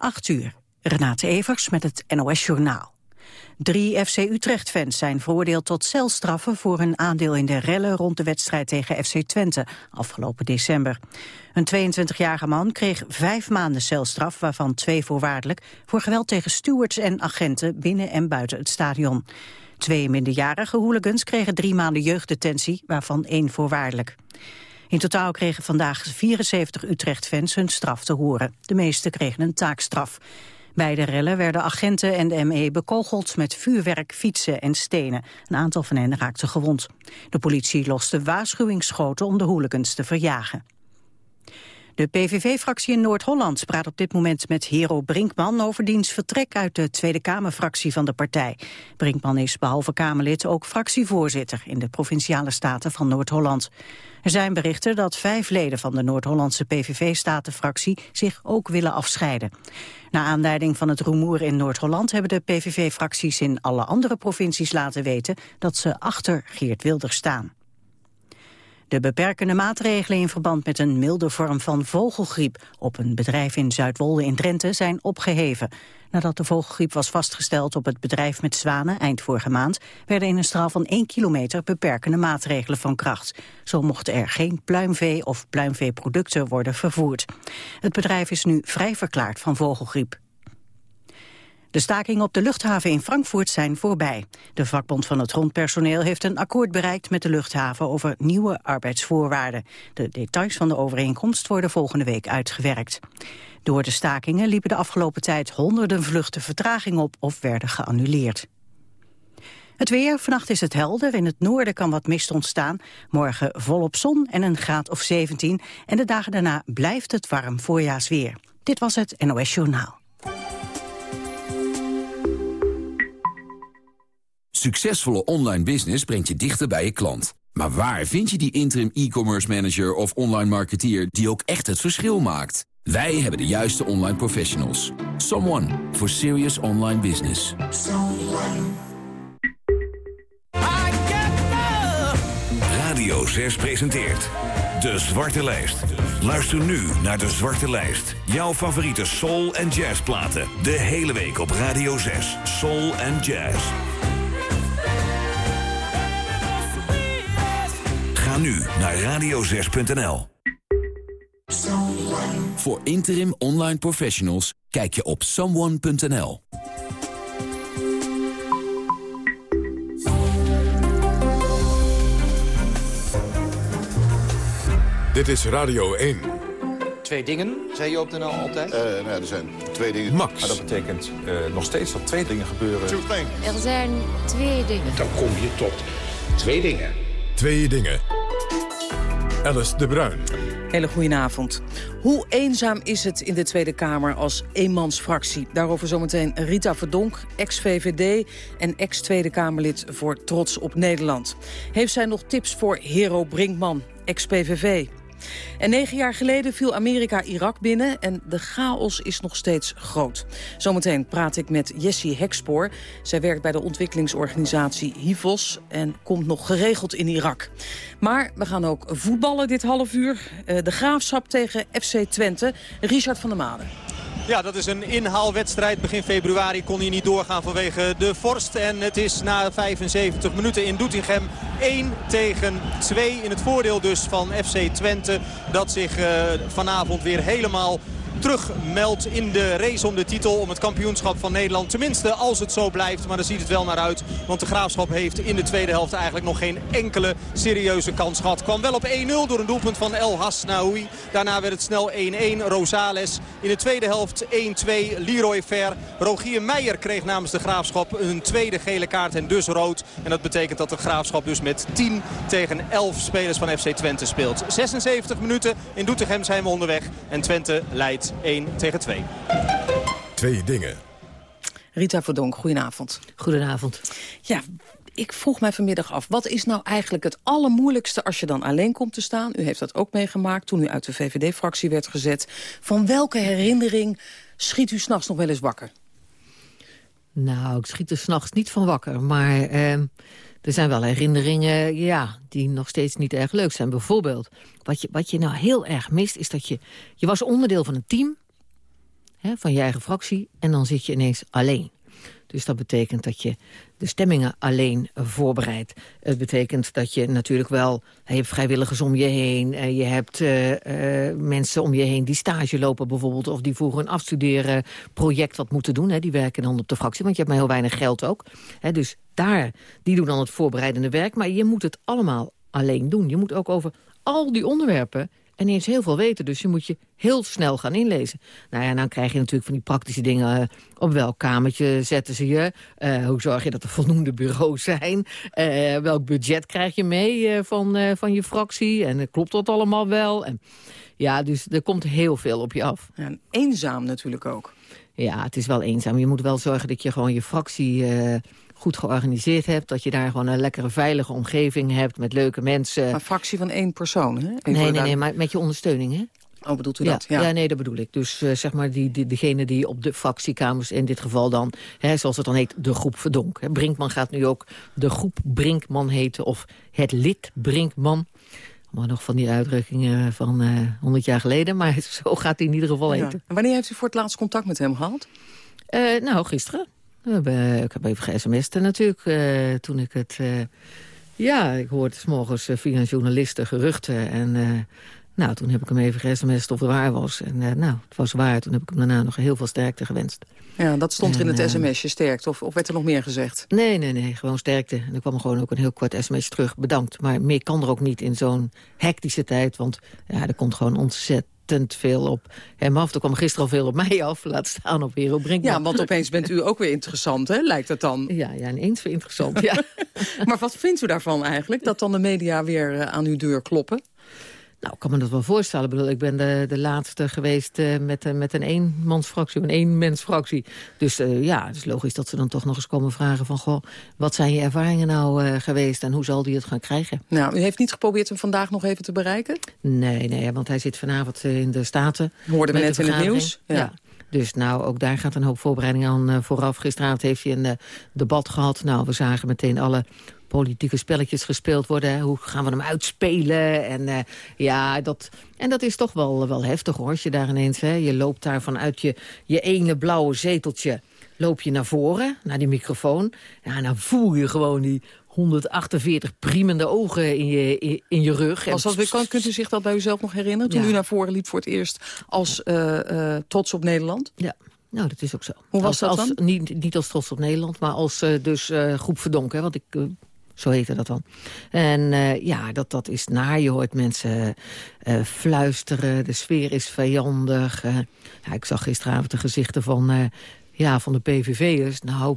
8 uur. Renate Evers met het NOS Journaal. Drie FC Utrecht-fans zijn veroordeeld tot celstraffen voor hun aandeel in de rellen rond de wedstrijd tegen FC Twente afgelopen december. Een 22-jarige man kreeg vijf maanden celstraf, waarvan twee voorwaardelijk, voor geweld tegen stewards en agenten binnen en buiten het stadion. Twee minderjarige hooligans kregen drie maanden jeugddetentie, waarvan één voorwaardelijk. In totaal kregen vandaag 74 Utrecht-fans hun straf te horen. De meeste kregen een taakstraf. Bij de rellen werden agenten en de ME bekogeld met vuurwerk, fietsen en stenen. Een aantal van hen raakte gewond. De politie loste waarschuwingsschoten om de hooligans te verjagen. De PVV-fractie in Noord-Holland praat op dit moment met Hero Brinkman over diens vertrek uit de Tweede Kamerfractie van de partij. Brinkman is behalve Kamerlid ook fractievoorzitter in de Provinciale Staten van Noord-Holland. Er zijn berichten dat vijf leden van de Noord-Hollandse PVV-statenfractie zich ook willen afscheiden. Na aanleiding van het rumoer in Noord-Holland hebben de PVV-fracties in alle andere provincies laten weten dat ze achter Geert Wilders staan. De beperkende maatregelen in verband met een milde vorm van vogelgriep op een bedrijf in Zuidwolde in Drenthe zijn opgeheven. Nadat de vogelgriep was vastgesteld op het bedrijf met zwanen eind vorige maand, werden in een straal van 1 kilometer beperkende maatregelen van kracht. Zo mochten er geen pluimvee of pluimveeproducten worden vervoerd. Het bedrijf is nu vrij verklaard van vogelgriep. De stakingen op de luchthaven in Frankfurt zijn voorbij. De vakbond van het grondpersoneel heeft een akkoord bereikt met de luchthaven over nieuwe arbeidsvoorwaarden. De details van de overeenkomst worden volgende week uitgewerkt. Door de stakingen liepen de afgelopen tijd honderden vluchten vertraging op of werden geannuleerd. Het weer, vannacht is het helder. In het noorden kan wat mist ontstaan. Morgen volop zon en een graad of 17. En de dagen daarna blijft het warm voorjaarsweer. Dit was het NOS Journaal. Succesvolle online business brengt je dichter bij je klant. Maar waar vind je die interim e-commerce manager of online marketeer die ook echt het verschil maakt? Wij hebben de juiste online professionals. Someone for serious online business. Radio 6 presenteert De Zwarte Lijst. Luister nu naar De Zwarte Lijst. Jouw favoriete soul- en jazzplaten. De hele week op Radio 6. Soul en jazz. Nu naar radio6.nl. Voor interim online professionals kijk je op someone.nl. Dit is Radio 1. Twee dingen, zei je op de NL altijd? Uh, nou, er zijn twee dingen. Max. Maar dat betekent uh, nog steeds dat twee dingen gebeuren. Er zijn twee dingen. Dan kom je tot twee dingen. Twee dingen. Alice de Bruin. Hele goedenavond. Hoe eenzaam is het in de Tweede Kamer als eenmansfractie? Daarover zometeen Rita Verdonk, ex-VVD en ex-Tweede Kamerlid voor Trots op Nederland. Heeft zij nog tips voor Hero Brinkman, ex-PVV? En negen jaar geleden viel Amerika Irak binnen en de chaos is nog steeds groot. Zometeen praat ik met Jessie Hekspoor. Zij werkt bij de ontwikkelingsorganisatie HIVOS en komt nog geregeld in Irak. Maar we gaan ook voetballen dit half uur. De Graafschap tegen FC Twente. Richard van der Made. Ja, dat is een inhaalwedstrijd. Begin februari kon hij niet doorgaan vanwege de vorst. En het is na 75 minuten in Doetinchem 1 tegen 2. In het voordeel dus van FC Twente. Dat zich uh, vanavond weer helemaal terugmeldt in de race om de titel. Om het kampioenschap van Nederland. Tenminste als het zo blijft. Maar daar ziet het wel naar uit. Want de Graafschap heeft in de tweede helft eigenlijk nog geen enkele serieuze kans gehad. Kwam wel op 1-0 door een doelpunt van El Hasnaoui. Daarna werd het snel 1-1. Rosales. In de tweede helft 1-2. Leroy Fer. Rogier Meijer kreeg namens de Graafschap een tweede gele kaart en dus rood. En dat betekent dat de Graafschap dus met 10 tegen 11 spelers van FC Twente speelt. 76 minuten. In Doetinchem zijn we onderweg. En Twente leidt 1 tegen 2. Twee dingen. Rita Verdonk, goedenavond. Goedenavond. Ja, ik vroeg mij vanmiddag af, wat is nou eigenlijk het allermoeilijkste als je dan alleen komt te staan? U heeft dat ook meegemaakt toen u uit de VVD-fractie werd gezet. Van welke herinnering schiet u s'nachts nog wel eens wakker? Nou, ik schiet er s'nachts niet van wakker, maar... Eh, er zijn wel herinneringen ja, die nog steeds niet erg leuk zijn. Bijvoorbeeld, wat je, wat je nou heel erg mist, is dat je... Je was onderdeel van een team. hè, van je eigen fractie... en dan zit je ineens alleen. Dus dat betekent dat je de stemmingen alleen voorbereidt. Het betekent dat je natuurlijk wel... Je hebt vrijwilligers om je heen. eh, Je hebt eh, eh, mensen om je heen die stage lopen bijvoorbeeld... of die voor een afstuderen project wat moeten doen. Hè. Die werken dan op de fractie, want je hebt maar heel weinig geld ook. Hè, dus daar, die doen dan het voorbereidende werk. Maar je moet het allemaal alleen doen. Je moet ook over al die onderwerpen ineens heel veel weten. Dus je moet je heel snel gaan inlezen. Nou ja, dan krijg je natuurlijk van die praktische dingen. eh, op welk kamertje zetten ze je? Eh, hoe zorg je dat er voldoende bureaus zijn? Eh, welk budget krijg je mee van, van je fractie? En klopt dat allemaal wel? En, ja, dus er komt heel veel op je af. En eenzaam natuurlijk ook. Ja, het is wel eenzaam. Je moet wel zorgen dat je gewoon je fractie goed georganiseerd hebt. Dat je daar gewoon een lekkere, veilige omgeving hebt met leuke mensen. Een fractie van één persoon, hè? Even nee, nee, nee, maar met je ondersteuning, hè? Oh, bedoelt u ja, dat? Ja. Ja. nee, dat bedoel ik. Dus eh, zeg maar die, die, degene die op de fractiekamers in dit geval dan... Hè, zoals het dan heet, de groep Verdonk. Hè. Brinkman gaat nu ook de groep Brinkman heten... of het lid Brinkman. Maar nog van die uitdrukkingen van eh 100 jaar geleden. Maar zo gaat hij in ieder geval Ja. heten. En wanneer heeft u voor het laatst contact met hem gehad? Eh, nou, gisteren. Ik heb even ge-sms'd natuurlijk. eh, toen ik het... eh, ja, ik hoorde s morgens eh, via journalisten geruchten. En nou, toen heb ik hem even ge-sms'd of het waar was. En eh, nou, het was waar. Toen heb ik hem daarna nog heel veel sterkte gewenst. Ja, dat stond er in het eh, sms'je sterkt. Of, of werd er nog meer gezegd? Nee, nee, nee, gewoon sterkte. En er kwam gewoon ook een heel kort sms terug. Bedankt. Maar meer kan er ook niet in zo'n hectische tijd. Want ja, er komt gewoon ontzettend veel op hem af. Er kwam gisteren al veel op mij af. Laat staan op Hero Brinkman. Ja, want opeens bent u ook weer interessant, hè? lijkt het dan. Ja, ja ineens weer interessant. Ja. Maar wat vindt u daarvan eigenlijk? Dat dan de media weer eh, aan uw deur kloppen? Nou, ik kan me dat wel voorstellen. Ik bedoel, ik ben de, de laatste geweest eh, met, eh, met een eenmansfractie, een eenmensfractie. Dus eh, ja, het is logisch dat ze dan toch nog eens komen vragen van... goh, wat zijn je ervaringen nou geweest en hoe zal die het gaan krijgen? Nou, u heeft niet geprobeerd hem vandaag nog even te bereiken? Nee, nee, want hij zit vanavond in de Staten. Hoorden we net in het nieuws. Ja. Ja. Dus nou, ook daar gaat een hoop voorbereiding aan vooraf. Gisteravond heeft hij een debat gehad. Nou, we zagen meteen alle politieke spelletjes gespeeld worden. Hoe gaan we hem uitspelen? En, eh, ja, dat, en dat is toch wel, wel heftig hoor. Als je daar ineens, hè, je loopt daar vanuit je, je ene blauwe zeteltje... loop je naar voren, naar die microfoon. Ja, en dan voel je gewoon die 148 priemende ogen in je, in, in je rug. En Was dat, weer- kan, kunt u zich dat bij uzelf nog herinneren? Toen Ja. u naar voren liep voor het eerst als eh, trots op Nederland? Ja, nou, dat is ook zo. Hoe was als, dat als, dan? Niet, niet als trots op Nederland, maar als dus groep verdonken. Want ik, zo heette dat dan. En eh, ja, dat, dat is naar. Je hoort mensen eh, fluisteren. De sfeer is vijandig. eh. ja, ik zag gisteravond de gezichten van, ja, van de PVV'ers. Nou,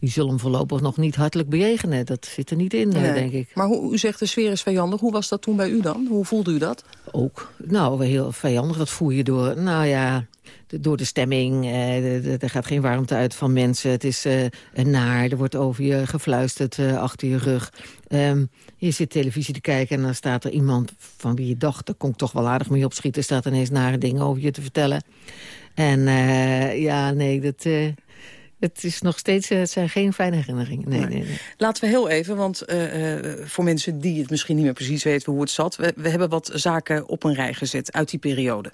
die zullen hem voorlopig nog niet hartelijk bejegenen. Dat zit er niet in, Nee. denk ik. Maar hoe, u zegt de sfeer is vijandig. Hoe was dat toen bij u dan? Hoe voelde u dat? Ook. Nou, heel vijandig. Dat voel je door, nou ja, de- door de stemming. eh, er gaat geen warmte uit van mensen. Het is eh, naar. Er wordt over je gefluisterd eh, achter je rug. Ehm, je zit televisie te kijken en dan staat er iemand van wie je dacht... daar kon ik toch wel aardig mee opschieten. staat ineens nare dingen over je te vertellen. En ja, nee, dat... het is nog steeds, het zijn geen fijne herinneringen. Nee, nee, nee. Laten we heel even, want voor mensen die het misschien niet meer precies weten hoe het zat... We, we hebben wat zaken op een rij gezet uit die periode.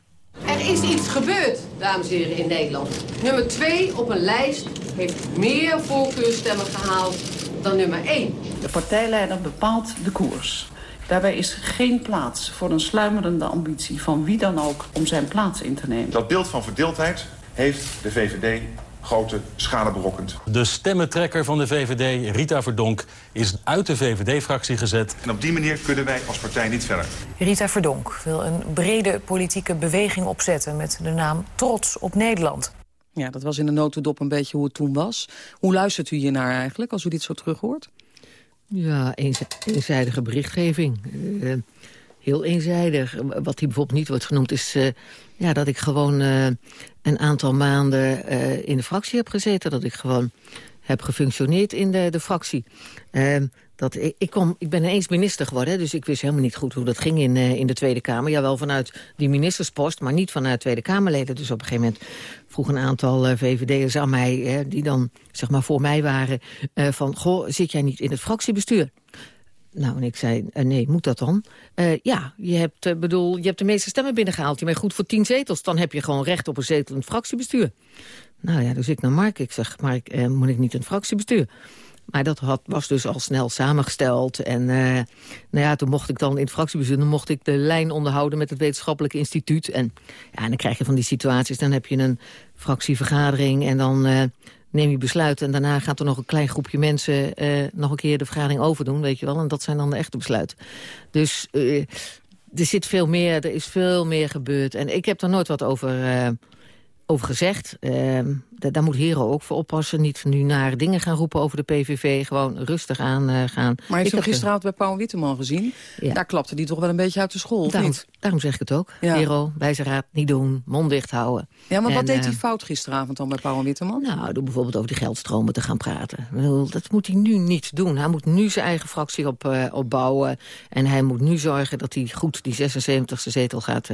Er is iets gebeurd, dames en heren, in Nederland. Nummer 2 op een lijst heeft meer voorkeurstemmen gehaald dan nummer 1. De partijleider bepaalt de koers. Daarbij is geen plaats voor een sluimerende ambitie van wie dan ook om zijn plaats in te nemen. Dat beeld van verdeeldheid heeft de VVD grote schade berokkend. De stemmentrekker van de VVD, Rita Verdonk, is uit de VVD-fractie gezet. En op die manier kunnen wij als partij niet verder. Rita Verdonk wil een brede politieke beweging opzetten... met de naam Trots op Nederland. Ja, dat was in de notendop een beetje hoe het toen was. Hoe luistert u hiernaar eigenlijk, als u dit zo terug hoort? Ja, eenzijdige berichtgeving. Eh, heel eenzijdig. Wat hier bijvoorbeeld niet wordt genoemd is... eh, ja, dat ik gewoon eh, een aantal maanden eh, in de fractie heb gezeten. Dat ik gewoon heb gefunctioneerd in de, de fractie. Eh, dat ik, ik, kom, ik ben ineens minister geworden, dus ik wist helemaal niet goed hoe dat ging in, in de Tweede Kamer. Ja, wel vanuit die ministerspost, maar niet vanuit Tweede Kamerleden. Dus op een gegeven moment vroeg een aantal VVD'ers aan mij, die dan zeg maar voor mij waren, van, goh, zit jij niet in het fractiebestuur? Nou, en ik zei, uh, nee, moet dat dan? Uh, ja, je hebt, uh, bedoel, je hebt de meeste stemmen binnengehaald. Je bent goed voor tien zetels. Dan heb je gewoon recht op een zetel in het fractiebestuur. Nou ja, dus ik naar Mark. Ik zeg, Mark, moet ik niet het fractiebestuur? Maar dat had, was dus al snel samengesteld. En nou ja, toen mocht ik dan in het fractiebestuur... dan mocht ik de lijn onderhouden met het wetenschappelijk instituut. En, ja, en dan krijg je van die situaties... dan heb je een fractievergadering en dan neem je besluit en daarna gaat er nog een klein groepje mensen uh, nog een keer de vergadering overdoen, weet je wel. En dat zijn dan de echte besluiten. Dus uh, er zit veel meer, er is veel meer gebeurd. En ik heb er nooit wat over, uh, over gezegd. Daar moet Hero ook voor oppassen. Niet nu naar dingen gaan roepen over de PVV. Gewoon rustig aan uh, gaan. Maar heeft u gisteravond bij Paul Witteman gezien? Ja. Daar klapte hij toch wel een beetje uit de school, daarom, niet? Daarom zeg ik het ook. Ja. Hero, wijze niet doen, mond dicht houden. Ja, maar en, wat deed hij uh, fout gisteravond dan bij Paul Witteman? Nou, door bijvoorbeeld over die geldstromen te gaan praten. Dat moet hij nu niet doen. Hij moet nu zijn eigen fractie op, uh, opbouwen. En hij moet nu zorgen dat hij goed die 76e zetel gaat,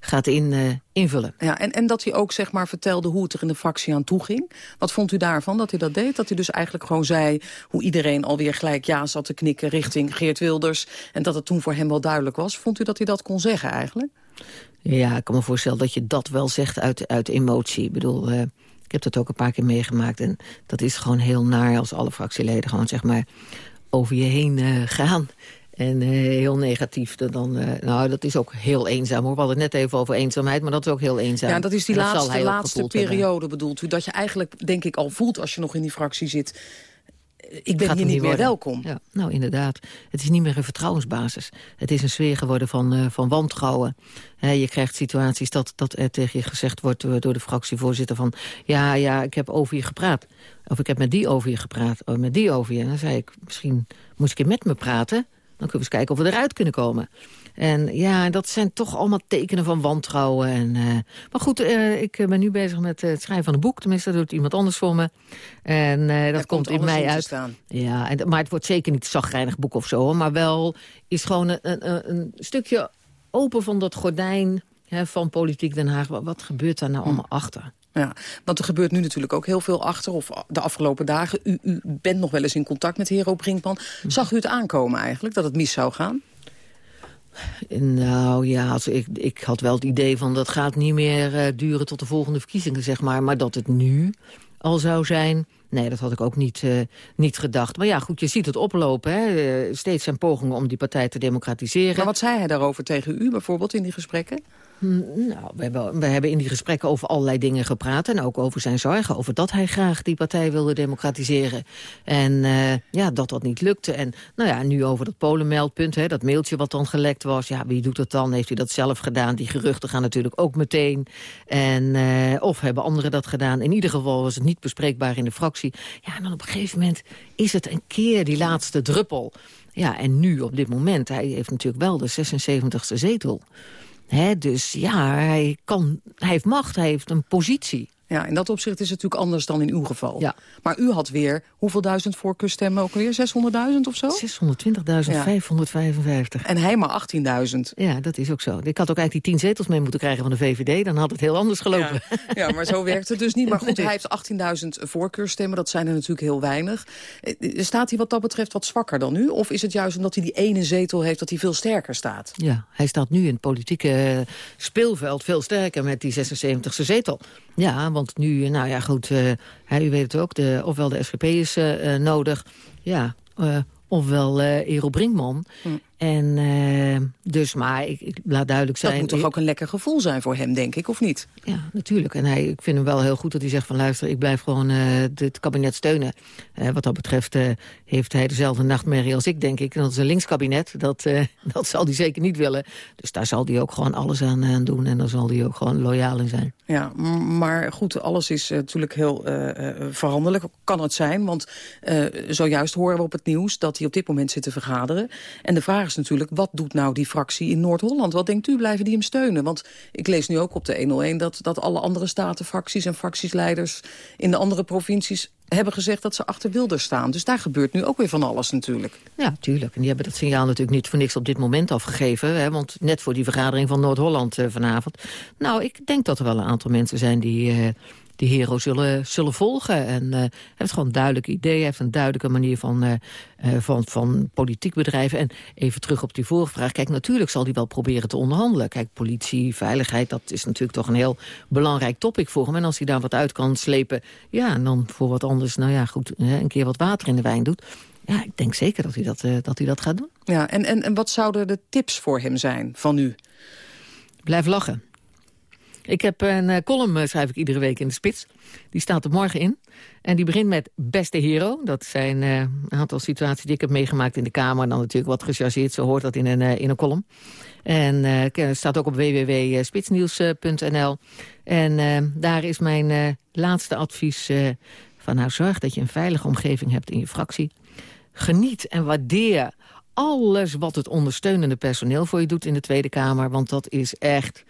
gaat in, invullen. Ja, en, en dat hij ook zeg maar vertelde hoe het er in de fractie aan toe ging. Wat vond u daarvan dat hij dat deed? Dat hij dus eigenlijk gewoon zei hoe iedereen alweer gelijk ja zat te knikken richting Geert Wilders. En dat het toen voor hem wel duidelijk was. Vond u dat hij dat kon zeggen eigenlijk? Ja, ik kan me voorstellen dat je dat wel zegt uit, uit emotie. Ik bedoel, uh, ik heb dat ook een paar keer meegemaakt. En dat is gewoon heel naar als alle fractieleden gewoon zeg maar over je heen uh, gaan. En uh, heel negatief. Dan, uh, nou, dat is ook heel eenzaam. Hoor. We hadden het net even over eenzaamheid, maar dat is ook heel eenzaam. Ja, dat is die dat laatste, laatste periode hebben. bedoelt u. Dat je eigenlijk, denk ik, al voelt als je nog in die fractie zit... Ik ben hier niet meer worden. welkom. Ja, nou, inderdaad. Het is niet meer een vertrouwensbasis. Het is een sfeer geworden van, uh, van wantrouwen. He, je krijgt situaties dat, dat er tegen je gezegd wordt door de fractievoorzitter van... ja, ja, ik heb over je gepraat. Of ik heb met die over je gepraat. Of met die over je. En dan zei ik, misschien moest ik je met me praten... Dan kunnen we eens kijken of we eruit kunnen komen. En ja, dat zijn toch allemaal tekenen van wantrouwen. En, uh, maar goed, uh, ik ben nu bezig met het schrijven van een boek. Tenminste, dat doet iemand anders voor me. En uh, dat komt, komt in mei uit. Staan. Ja, en, maar het wordt zeker niet een zagrijnig boek of zo. Maar wel is gewoon een, een, een stukje open van dat gordijn hè, van Politiek Den Haag. Wat, wat gebeurt daar nou hm. allemaal achter? Ja, want er gebeurt nu natuurlijk ook heel veel achter. Of de afgelopen dagen. U, u bent nog wel eens in contact met Hero Brinkman. Zag u het aankomen eigenlijk, dat het mis zou gaan? Nou ja, ik, ik had wel het idee van dat gaat niet meer uh, duren tot de volgende verkiezingen, zeg maar. Maar dat het nu al zou zijn, nee, dat had ik ook niet, uh, niet gedacht. Maar ja, goed, je ziet het oplopen. Hè? Uh, steeds zijn pogingen om die partij te democratiseren. Maar wat zei hij daarover tegen u bijvoorbeeld in die gesprekken? Nou, we hebben, we hebben in die gesprekken over allerlei dingen gepraat. En ook over zijn zorgen. Over dat hij graag die partij wilde democratiseren. En uh, ja, dat dat niet lukte. En nou ja, nu over dat Polenmeldpunt. Hè, dat mailtje wat dan gelekt was. Ja, wie doet dat dan? Heeft u dat zelf gedaan? Die geruchten gaan natuurlijk ook meteen. En, uh, of hebben anderen dat gedaan? In ieder geval was het niet bespreekbaar in de fractie. Ja, en dan op een gegeven moment is het een keer die laatste druppel. Ja, en nu op dit moment, hij heeft natuurlijk wel de 76e zetel. Dus ja, hij, kan, hij heeft macht, hij heeft een positie. Ja, in dat opzicht is het natuurlijk anders dan in uw geval. Ja. Maar u had weer, hoeveel duizend voorkeurstemmen ook weer? 600.000 of zo? 620.555. En hij maar 18.000. Ja, dat is ook zo. Ik had ook eigenlijk die tien zetels mee moeten krijgen van de VVD. Dan had het heel anders gelopen. Ja, ja maar zo werkt het dus niet. Maar goed, hij heeft 18.000 voorkeurstemmen. Dat zijn er natuurlijk heel weinig. Eh, staat hij wat dat betreft wat zwakker dan u? Of is het juist omdat hij die ene zetel heeft dat hij veel sterker staat? Ja, hij staat nu in het politieke speelveld veel sterker met die 76e zetel. Ja, want nu, nou ja, goed, uh, u weet het ook, de, ofwel de SGP is uh, nodig, ja, ofwel Ero Brinkman. Hm. En uh, dus, maar ik, ik, laat duidelijk zijn... Dat moet toch ook een lekker gevoel zijn voor hem, denk ik, of niet? Ja, natuurlijk. En hij, ik vind hem wel heel goed dat hij zegt van... luister, ik blijf gewoon uh, het kabinet steunen. Uh, wat dat betreft heeft hij dezelfde nachtmerrie als ik, denk ik. En dat is een linkskabinet. Dat, dat zal hij zeker niet willen. Dus daar zal hij ook gewoon alles aan, aan doen. En daar zal hij ook gewoon loyaal in zijn. Ja, maar goed, alles is natuurlijk heel veranderlijk. Kan het zijn, want zojuist horen we op het nieuws... dat hij op dit moment zit te vergaderen. En de vraag natuurlijk, wat doet nou die fractie in Noord-Holland? Wat denkt u, blijven die hem steunen? Want ik lees nu ook op de 101 dat, dat alle andere statenfracties en fractiesleiders in de andere provincies hebben gezegd dat ze achter Wilders staan. Dus daar gebeurt nu ook weer van alles natuurlijk. Ja, tuurlijk. En die hebben dat signaal natuurlijk niet voor niks op dit moment afgegeven. Hè? Want net voor die vergadering van Noord-Holland uh, vanavond. Nou, ik denk dat er wel een aantal mensen zijn die... Uh, die hero zullen, zullen volgen. En uh, heeft gewoon duidelijk idee, heeft een duidelijke manier van, uh, uh, van, van politiek bedrijven. En even terug op die vorige vraag. Kijk, natuurlijk zal hij wel proberen te onderhandelen. Kijk, politie, veiligheid, dat is natuurlijk toch een heel belangrijk topic voor hem. En als hij daar wat uit kan slepen, ja, en dan voor wat anders, nou ja, goed, een keer wat water in de wijn doet. Ja, ik denk zeker dat hij dat, dat, hij dat gaat doen. Ja, en, en, en wat zouden de tips voor hem zijn van u? Blijf lachen. Ik heb een uh, column, uh, schrijf ik iedere week in de spits. Die staat er morgen in. En die begint met Beste Hero. Dat zijn uh, een aantal situaties die ik heb meegemaakt in de Kamer. Dan natuurlijk wat gechargeerd, zo hoort dat in een, in een column. En staat ook op www.spitsnieuws.nl. En daar is mijn laatste advies van... nou, zorg dat je een veilige omgeving hebt in je fractie. Geniet en waardeer alles wat het ondersteunende personeel voor je doet in de Tweede Kamer. Want dat is echt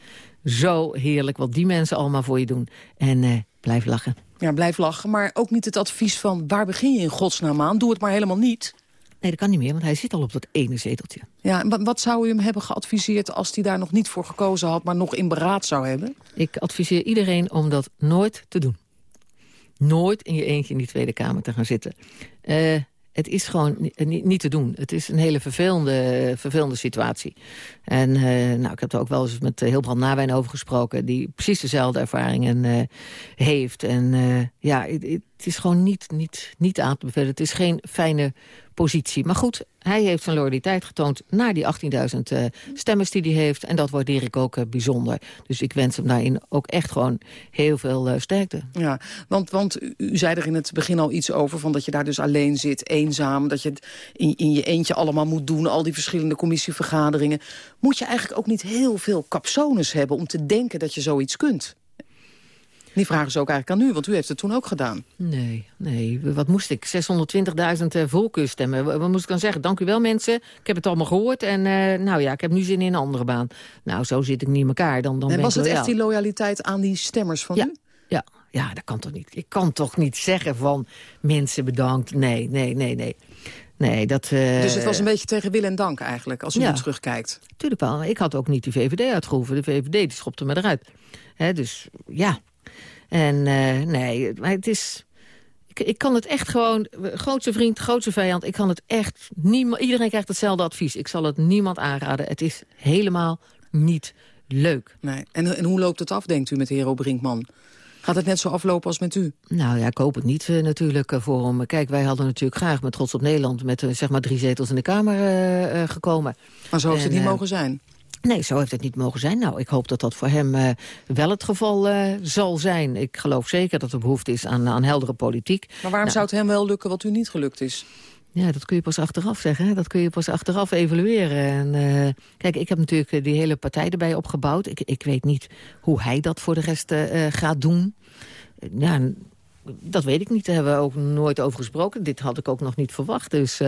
zo heerlijk wat die mensen allemaal voor je doen. En uh, blijf lachen. Ja, blijf lachen. Maar ook niet het advies van waar begin je in godsnaam aan? Doe het maar helemaal niet. Nee, dat kan niet meer, want hij zit al op dat ene zeteltje. Ja, wat zou u hem hebben geadviseerd als hij daar nog niet voor gekozen had... maar nog in beraad zou hebben? Ik adviseer iedereen om dat nooit te doen. Nooit in je eentje in die Tweede Kamer te gaan zitten. Uh, het is gewoon niet, te doen. Het is een hele vervelende, vervelende situatie. En uh, nou, ik heb er ook wel eens met Hilbrand Nawijn over gesproken... die precies dezelfde ervaringen uh, heeft. En ja, het, het, is gewoon niet, niet, niet aan te bevelen. Het is geen fijne positie. Maar goed, hij heeft zijn loyaliteit getoond naar die 18.000 uh, stemmers die hij heeft. En dat waardeer ik ook uh, bijzonder. Dus ik wens hem daarin ook echt gewoon heel veel uh, sterkte. Ja, want, want u zei er in het begin al iets over... Van dat je daar dus alleen zit, eenzaam. Dat je het in, in je eentje allemaal moet doen. Al die verschillende commissievergaderingen. Moet je eigenlijk ook niet heel veel capsones hebben... om te denken dat je zoiets kunt? Die vragen ze ook eigenlijk aan u, want u heeft het toen ook gedaan. Nee, nee. Wat moest ik? 620.000 uh, voorkeurstemmen. Wat moest ik dan zeggen? Dank u wel, mensen. Ik heb het allemaal gehoord. En uh, nou ja, ik heb nu zin in een andere baan. Nou, zo zit ik niet in elkaar. Dan, dan en was het echt die loyaliteit aan die stemmers van ja. u? Ja, ja, dat kan toch niet. Ik kan toch niet zeggen van mensen bedankt. Nee, nee, nee, nee. Nee, dat, uh... Dus het was een beetje tegen wil en dank eigenlijk, als u ja. nu terugkijkt? Tuurlijk wel. Ik had ook niet de VVD uitgehoeven. De VVD die schopte me eruit. He, dus ja, en uh, nee, maar het is... Ik, ik, kan het echt gewoon... Grootste vriend, grootste vijand. Ik kan het echt... Niemand, iedereen krijgt hetzelfde advies. Ik zal het niemand aanraden. Het is helemaal niet leuk. Nee. En, en hoe loopt het af, denkt u, met Hero Brinkman? Gaat het net zo aflopen als met u? Nou ja, ik hoop het niet uh, natuurlijk uh, voor hem. Kijk, wij hadden natuurlijk graag met Trots op Nederland... met uh, zeg maar drie zetels in de Kamer gekomen. Maar zo heeft en, het niet mogen zijn? Nee, zo heeft het niet mogen zijn. Nou, ik hoop dat dat voor hem uh, wel het geval uh, zal zijn. Ik geloof zeker dat er behoefte is aan, aan heldere politiek. Maar waarom nou, zou het hem wel lukken wat u niet gelukt is? Ja, dat kun je pas achteraf zeggen. Hè? Dat kun je pas achteraf evalueren. En, uh, kijk, ik heb natuurlijk die hele partij erbij opgebouwd. Ik, ik weet niet hoe hij dat voor de rest gaat doen. Ja, dat weet ik niet. Daar hebben we ook nooit over gesproken. Dit had ik ook nog niet verwacht. Dus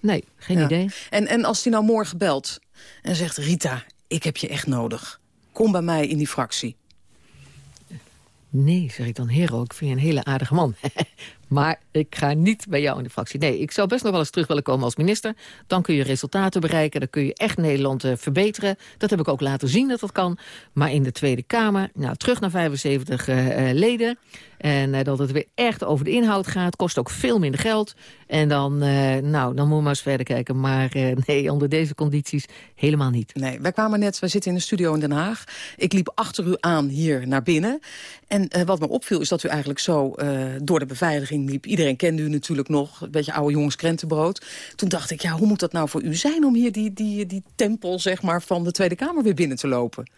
nee, geen ja. idee. En, en als hij nou morgen belt en zegt... Rita, ik heb je echt nodig. Kom bij mij in die fractie. Nee, zeg ik dan, Hero, ik vind je een hele aardige man. maar ik ga niet bij jou in de fractie. Nee, ik zou best nog wel eens terug willen komen als minister. Dan kun je resultaten bereiken, dan kun je echt Nederland uh, verbeteren. Dat heb ik ook laten zien dat dat kan. Maar in de Tweede Kamer, nou, terug naar 75 uh, uh, leden... En uh, dat het weer echt over de inhoud gaat. Kost ook veel minder geld. En dan, uh, nou, dan moet we maar eens verder kijken. Maar uh, nee, onder deze condities helemaal niet. Nee, wij kwamen net, wij zitten in de studio in Den Haag. Ik liep achter u aan hier naar binnen. En wat me opviel is dat u eigenlijk zo door de beveiliging liep. Iedereen kende u natuurlijk nog. Een beetje oude jongens krentenbrood. Toen dacht ik, ja, hoe moet dat nou voor u zijn... om hier die, die, die tempel, zeg maar, van de Tweede Kamer weer binnen te lopen?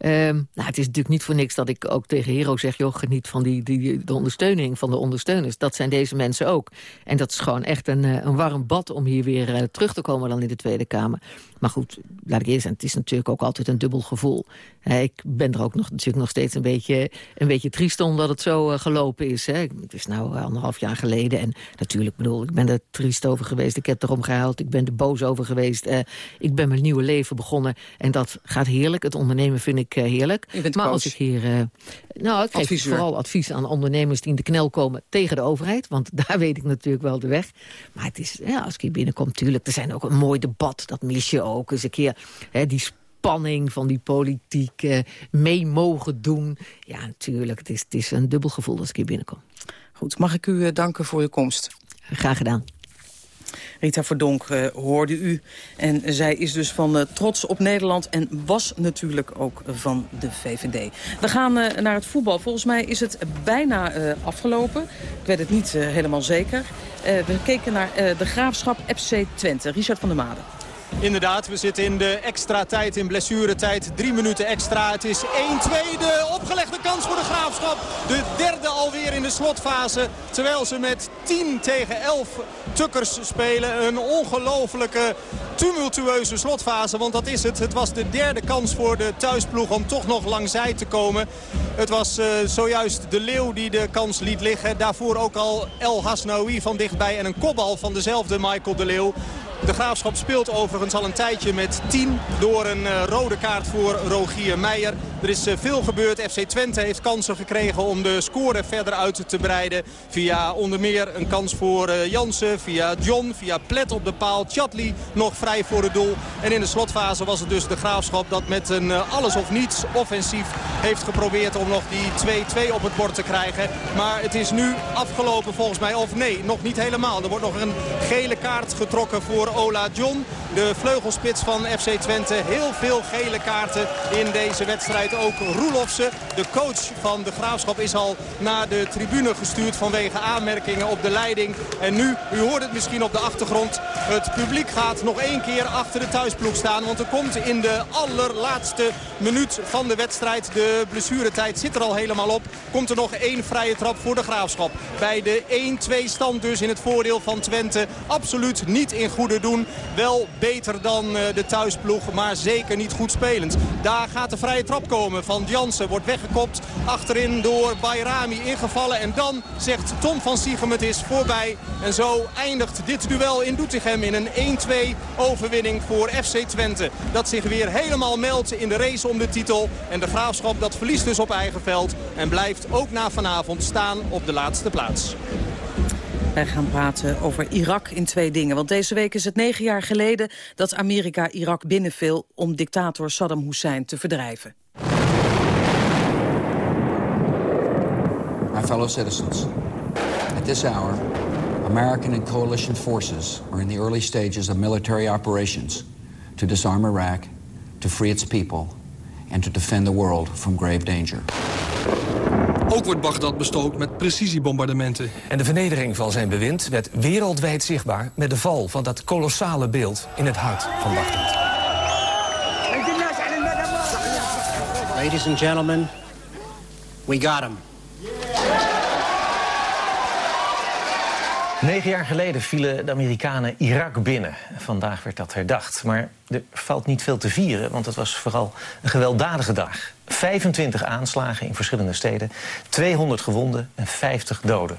Um, nou, het is natuurlijk niet voor niks dat ik ook tegen Hero zeg... joh, geniet van die, die, de ondersteuning van de ondersteuners. Dat zijn deze mensen ook. En dat is gewoon echt een, een warm bad om hier weer uh, terug te komen dan in de Tweede Kamer. Maar goed, laat ik eerst zijn, het is natuurlijk ook altijd een dubbel gevoel. Ik ben er ook nog, natuurlijk nog steeds een beetje, een beetje triest omdat het zo uh, gelopen is. Hè. Het is nou anderhalf jaar geleden. En natuurlijk, bedoel, ik ben er triest over geweest. Ik heb erom gehuild. Ik ben er boos over geweest. ik ben mijn nieuwe leven begonnen. En dat gaat heerlijk. Het ondernemen vind ik heerlijk. maar coach. als ik hier... Nou, ik geef Adviseur. vooral advies aan ondernemers die in de knel komen tegen de overheid. Want daar weet ik natuurlijk wel de weg. Maar het is, ja, als ik hier binnenkom, natuurlijk, er zijn ook een mooi debat. Dat mis je ook eens een keer. Hè, die spanning van die politiek uh, mee mogen doen. Ja, natuurlijk, het is, het is een dubbel gevoel als ik hier binnenkom. Goed, mag ik u danken voor uw komst? Graag gedaan. Rita Verdonk uh, hoorde u. En zij is dus van uh, trots op Nederland en was natuurlijk ook van de VVD. We gaan uh, naar het voetbal. Volgens mij is het bijna afgelopen. Ik weet het niet helemaal zeker. we keken naar de Graafschap FC Twente. Richard van der Made. Inderdaad, we zitten in de extra tijd, in blessuretijd. Drie minuten extra. Het is 1-2 de opgelegde kans voor de Graafschap. De derde alweer in de slotfase. Terwijl ze met 10 tegen 11 tukkers spelen. Een ongelofelijke tumultueuze slotfase. Want dat is het. Het was de derde kans voor de thuisploeg om toch nog langzij te komen. Het was uh, zojuist de Leeuw die de kans liet liggen. Daarvoor ook al El Hasnaoui van dichtbij. En een kopbal van dezelfde Michael de Leeuw. De Graafschap speelt overigens al een tijdje met 10 door een uh, rode kaart voor Rogier Meijer. Er is uh, veel gebeurd. FC Twente heeft kansen gekregen om de score verder uit te breiden. Via onder meer een kans voor uh, Jansen, via John, via Plet op de paal. Chatli nog vrij voor het doel. En in de slotfase was het dus de Graafschap dat met een alles of niets offensief heeft geprobeerd om nog die 2-2 op het bord te krijgen. Maar het is nu afgelopen volgens mij. Of nee, nog niet helemaal. Er wordt nog een gele kaart getrokken voor Ola John. De vleugelspits van FC Twente. Heel veel gele kaarten in deze wedstrijd. Ook Roelofsen, de coach van de Graafschap, is al naar de tribune gestuurd vanwege aanmerkingen op de leiding. En nu, u hoort het misschien op de achtergrond, het publiek gaat nog één keer achter de thuisploeg staan. Want er komt in de allerlaatste minuut van de wedstrijd, de blessuretijd zit er al helemaal op, komt er nog één vrije trap voor de Graafschap. Bij de 1-2 stand dus in het voordeel van Twente. Absoluut niet in goede doen. Wel beter dan eh, de thuisploeg, maar zeker niet goed spelend. Daar gaat de vrije trap komen van Jansen. Wordt weggekopt achterin door Bayrami ingevallen. En dan zegt Tom van Siegem het is voorbij. En zo eindigt dit duel in Doetinchem in een 1-2 overwinning voor FC Twente. Dat zich weer helemaal meldt in de race om de titel. En de Graafschap dat verliest dus op eigen veld. En blijft ook na vanavond staan op de laatste plaats. Wij gaan praten over Irak in twee dingen. Want deze week is het negen jaar geleden dat Amerika Irak binnenviel... om dictator Saddam Hussein te verdrijven. My fellow citizens, at this hour, American and coalition forces are in the early stages of military operations to disarm Iraq, to free its people, and to defend the world from grave danger. Ook wordt Bagdad bestookt met precisiebombardementen. En de vernedering van zijn bewind werd wereldwijd zichtbaar... met de val van dat kolossale beeld in het hart van Bagdad. Ladies and gentlemen, we got him. Negen jaar geleden vielen de Amerikanen Irak binnen. Vandaag werd dat herdacht. Maar er valt niet veel te vieren, want het was vooral een gewelddadige dag. 25 aanslagen in verschillende steden, 200 gewonden en 50 doden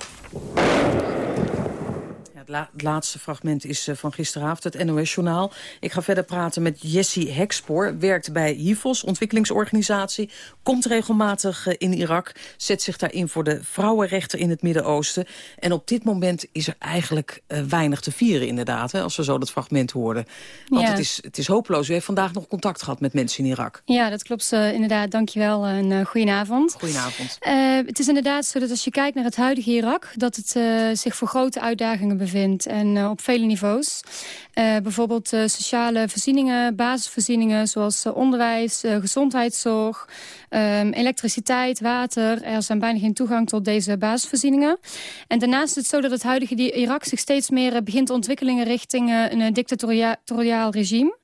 het laatste fragment is eh, van gisteravond, het NOS-journaal. Ik ga verder praten met Jessie Hekspoor. Werkt bij HIVOS, ontwikkelingsorganisatie. Komt regelmatig eh, in Irak. Zet zich daarin voor de vrouwenrechten in het Midden-Oosten. En op dit moment is er eigenlijk uh, weinig te vieren inderdaad. Hè, als we zo dat fragment hoorden. Want het, is, het is hopeloos. U heeft vandaag nog contact gehad met mensen in Irak. Ja, dat klopt uh, inderdaad. Dankjewel en uh, goedenavond. Goedenavond. het is inderdaad zo dat als je kijkt naar het huidige Irak... dat het zich voor grote uitdagingen bevindt en uh, op vele niveaus. Uh, bijvoorbeeld uh, sociale voorzieningen, basisvoorzieningen zoals onderwijs, gezondheidszorg, um, elektriciteit, water. Er zijn bijna geen toegang tot deze basisvoorzieningen. En daarnaast is het zo dat het huidige Irak zich steeds meer begint ontwikkelingen richting een dictatoriaal regime.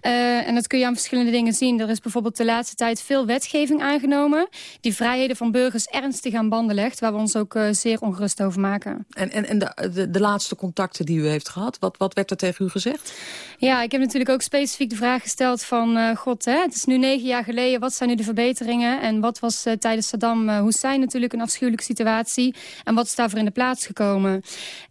en dat kun je aan verschillende dingen zien. Er is bijvoorbeeld de laatste tijd veel wetgeving aangenomen die vrijheden van burgers ernstig aan banden legt, waar we ons ook zeer ongerust over maken. En, en, en de, de, de laatste contacten die u heeft gehad? Wat, wat werd er tegen u gezegd? Ja, ik heb natuurlijk ook specifiek de vraag gesteld van... Uh, god, hè, het is nu negen jaar geleden, wat zijn nu de verbeteringen? En wat was uh, tijdens Saddam uh, Hussein natuurlijk een afschuwelijke situatie? En wat is daarvoor in de plaats gekomen?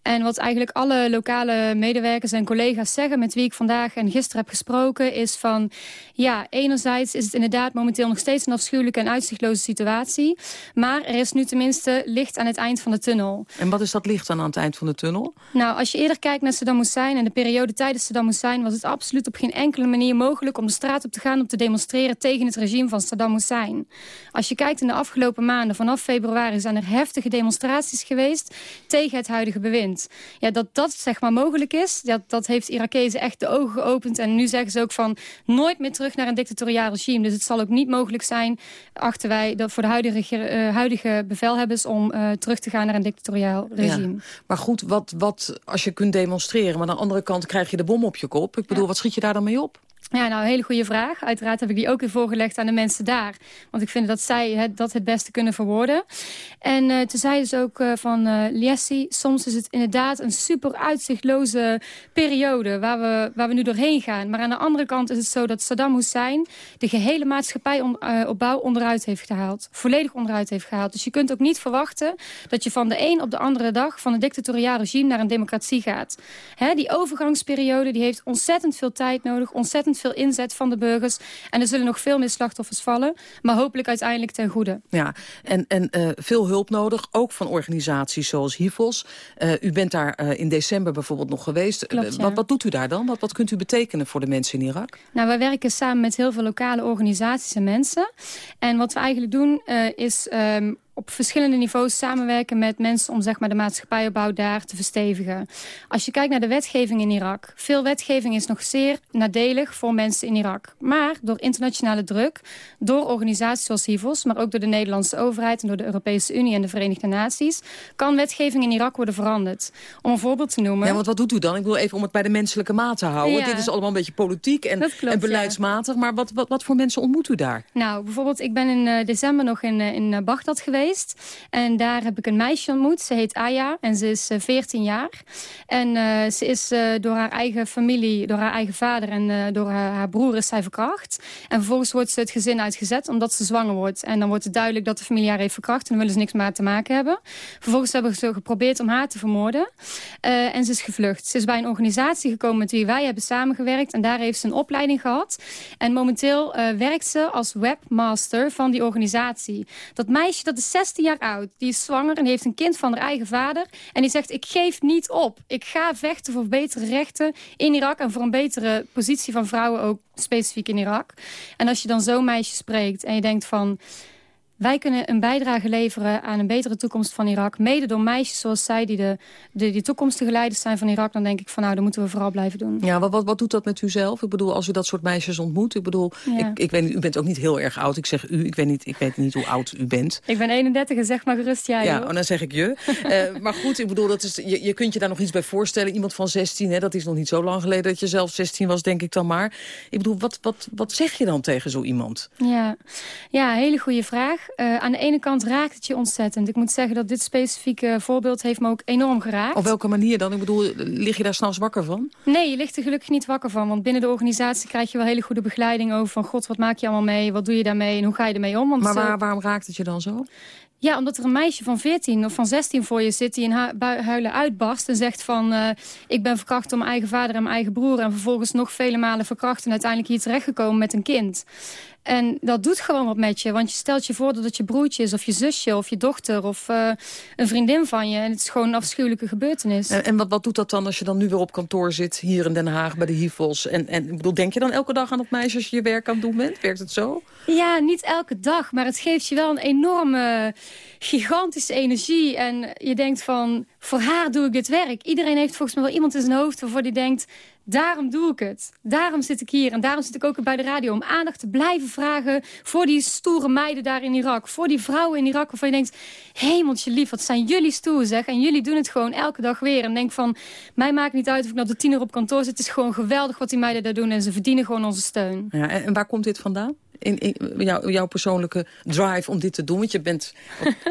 En wat eigenlijk alle lokale medewerkers en collega's zeggen... met wie ik vandaag en gisteren heb gesproken, is van... ja, enerzijds is het inderdaad momenteel nog steeds een afschuwelijke en uitzichtloze situatie. Maar er is nu tenminste licht aan het eind van de tunnel. En wat is dat licht dan aan het eind van de tunnel? Nou, als je eerder kijkt naar Saddam Hussein en de periode de tijden Saddam Hussein was het absoluut op geen enkele manier mogelijk om de straat op te gaan om te demonstreren tegen het regime van Saddam Hussein. Als je kijkt in de afgelopen maanden, vanaf februari zijn er heftige demonstraties geweest tegen het huidige bewind. Ja, dat dat zeg maar mogelijk is, dat, dat heeft Irakezen echt de ogen geopend. En nu zeggen ze ook van nooit meer terug naar een dictatoriaal regime. Dus het zal ook niet mogelijk zijn, achten wij, dat voor de huidige, uh, huidige bevelhebbers om uh, terug te gaan naar een dictatoriaal regime. Ja. Maar goed, wat, wat als je kunt demonstreren, maar aan de andere kant krijg je de bom op je kop. Ik bedoel, wat schiet je daar dan mee op? Ja, nou, een hele goede vraag. Uiteraard heb ik die ook weer voorgelegd aan de mensen daar. Want ik vind dat zij het, dat het beste kunnen verwoorden. En uh, toen zeiden ze ook uh, van uh, Liessi, soms is het inderdaad een super uitzichtloze periode waar we, waar we nu doorheen gaan. Maar aan de andere kant is het zo dat Saddam Hussein de gehele maatschappij opbouw onderuit heeft gehaald. Volledig onderuit heeft gehaald. Dus je kunt ook niet verwachten dat je van de een op de andere dag van een dictatoriaal regime naar een democratie gaat. Hè, die overgangsperiode die heeft ontzettend veel tijd nodig, ontzettend veel inzet van de burgers. En er zullen nog veel meer slachtoffers vallen. Maar hopelijk uiteindelijk ten goede. Ja, en, en uh, veel hulp nodig. Ook van organisaties zoals HIVOS. Uh, u bent daar uh, in december bijvoorbeeld nog geweest. Klopt, ja. wat, wat doet u daar dan? Wat, wat kunt u betekenen voor de mensen in Irak? Nou, wij werken samen met heel veel lokale organisaties en mensen. En wat we eigenlijk doen is... Um, op verschillende niveaus samenwerken met mensen... om zeg maar, de maatschappijopbouw daar te verstevigen. Als je kijkt naar de wetgeving in Irak... veel wetgeving is nog zeer nadelig voor mensen in Irak. Maar door internationale druk, door organisaties zoals HIVOS... maar ook door de Nederlandse overheid en door de Europese Unie en de Verenigde Naties... kan wetgeving in Irak worden veranderd. Om een voorbeeld te noemen... Ja, want wat doet u dan? Ik wil even om het bij de menselijke maat te houden. Ja. Dit is allemaal een beetje politiek en, klopt, en beleidsmatig. Ja. Maar wat, wat, wat voor mensen ontmoet u daar? Nou, bijvoorbeeld, ik ben in uh, december nog in, uh, in Bagdad geweest en daar heb ik een meisje ontmoet. Ze heet Aya en ze is uh, 14 jaar. En uh, ze is uh, door haar eigen familie, door haar eigen vader en door haar, haar, broer is zij verkracht. En vervolgens wordt ze het gezin uitgezet omdat ze zwanger wordt. En dan wordt het duidelijk dat de familie haar heeft verkracht. En dan willen ze niks meer te maken hebben. Vervolgens hebben ze geprobeerd om haar te vermoorden. en ze is gevlucht. Ze is bij een organisatie gekomen met wie wij hebben samengewerkt. En daar heeft ze een opleiding gehad. En momenteel werkt ze als webmaster van die organisatie. Dat meisje, dat is 16 jaar oud. Die is zwanger en heeft een kind van haar eigen vader. En die zegt, ik geef niet op. Ik ga vechten voor betere rechten in Irak... en voor een betere positie van vrouwen ook specifiek in Irak. En als je dan zo'n meisje spreekt en je denkt van... Wij kunnen een bijdrage leveren aan een betere toekomst van Irak. Mede door meisjes zoals zij die de, de, die toekomstige leiders zijn van Irak. Dan denk ik van nou, dat moeten we vooral blijven doen. Ja, wat, wat, wat doet dat met u zelf? Ik bedoel, als u dat soort meisjes ontmoet. Ik bedoel, ja. ik, ik weet u bent ook niet heel erg oud. Ik zeg u, ik weet niet, ik weet niet hoe oud u bent. Ik ben 31 en zeg maar gerust ja. Ja, en dan zeg ik je. uh, maar goed, ik bedoel, dat is, je, je kunt je daar nog iets bij voorstellen. Iemand van 16, hè, dat is nog niet zo lang geleden dat je zelf 16 was, denk ik dan maar. Ik bedoel, wat, wat, wat zeg je dan tegen zo iemand? Ja, ja hele goede vraag. Uh, aan de ene kant raakt het je ontzettend. Ik moet zeggen dat dit specifieke voorbeeld heeft me ook enorm geraakt. Op welke manier dan? Ik bedoel, lig je daar s'nachts wakker van? Nee, je ligt er gelukkig niet wakker van. Want binnen de organisatie krijg je wel hele goede begeleiding over van... god, wat maak je allemaal mee? Wat doe je daarmee? En hoe ga je ermee om? Want maar waar, waarom raakt het je dan zo? Ja, omdat er een meisje van 14 of van 16 voor je zit... die in hu huilen uitbarst en zegt van... Uh, ik ben verkracht door mijn eigen vader en mijn eigen broer... en vervolgens nog vele malen verkracht... en uiteindelijk hier terechtgekomen met een kind. En dat doet gewoon wat met je. Want je stelt je voor dat het je broertje is, of je zusje, of je dochter... of uh, een vriendin van je. En het is gewoon een afschuwelijke gebeurtenis. En, en wat, wat doet dat dan als je dan nu weer op kantoor zit... hier in Den Haag bij de HIVOS? En, en ik bedoel, denk je dan elke dag aan dat meisje als je je werk aan het doen bent? Werkt het zo? Ja, niet elke dag. Maar het geeft je wel een enorme, gigantische energie. En je denkt van, voor haar doe ik dit werk. Iedereen heeft volgens mij wel iemand in zijn hoofd waarvoor die denkt... Daarom doe ik het. Daarom zit ik hier en daarom zit ik ook bij de radio... om aandacht te blijven vragen voor die stoere meiden daar in Irak. Voor die vrouwen in Irak waarvan je denkt... hemeltje lief, wat zijn jullie stoer zeg. En jullie doen het gewoon elke dag weer. En denk van, mij maakt niet uit of ik nou de tiener op kantoor zit. Het is gewoon geweldig wat die meiden daar doen. En ze verdienen gewoon onze steun. Ja, en waar komt dit vandaan? In, in jou, jouw persoonlijke drive om dit te doen? Want je, bent,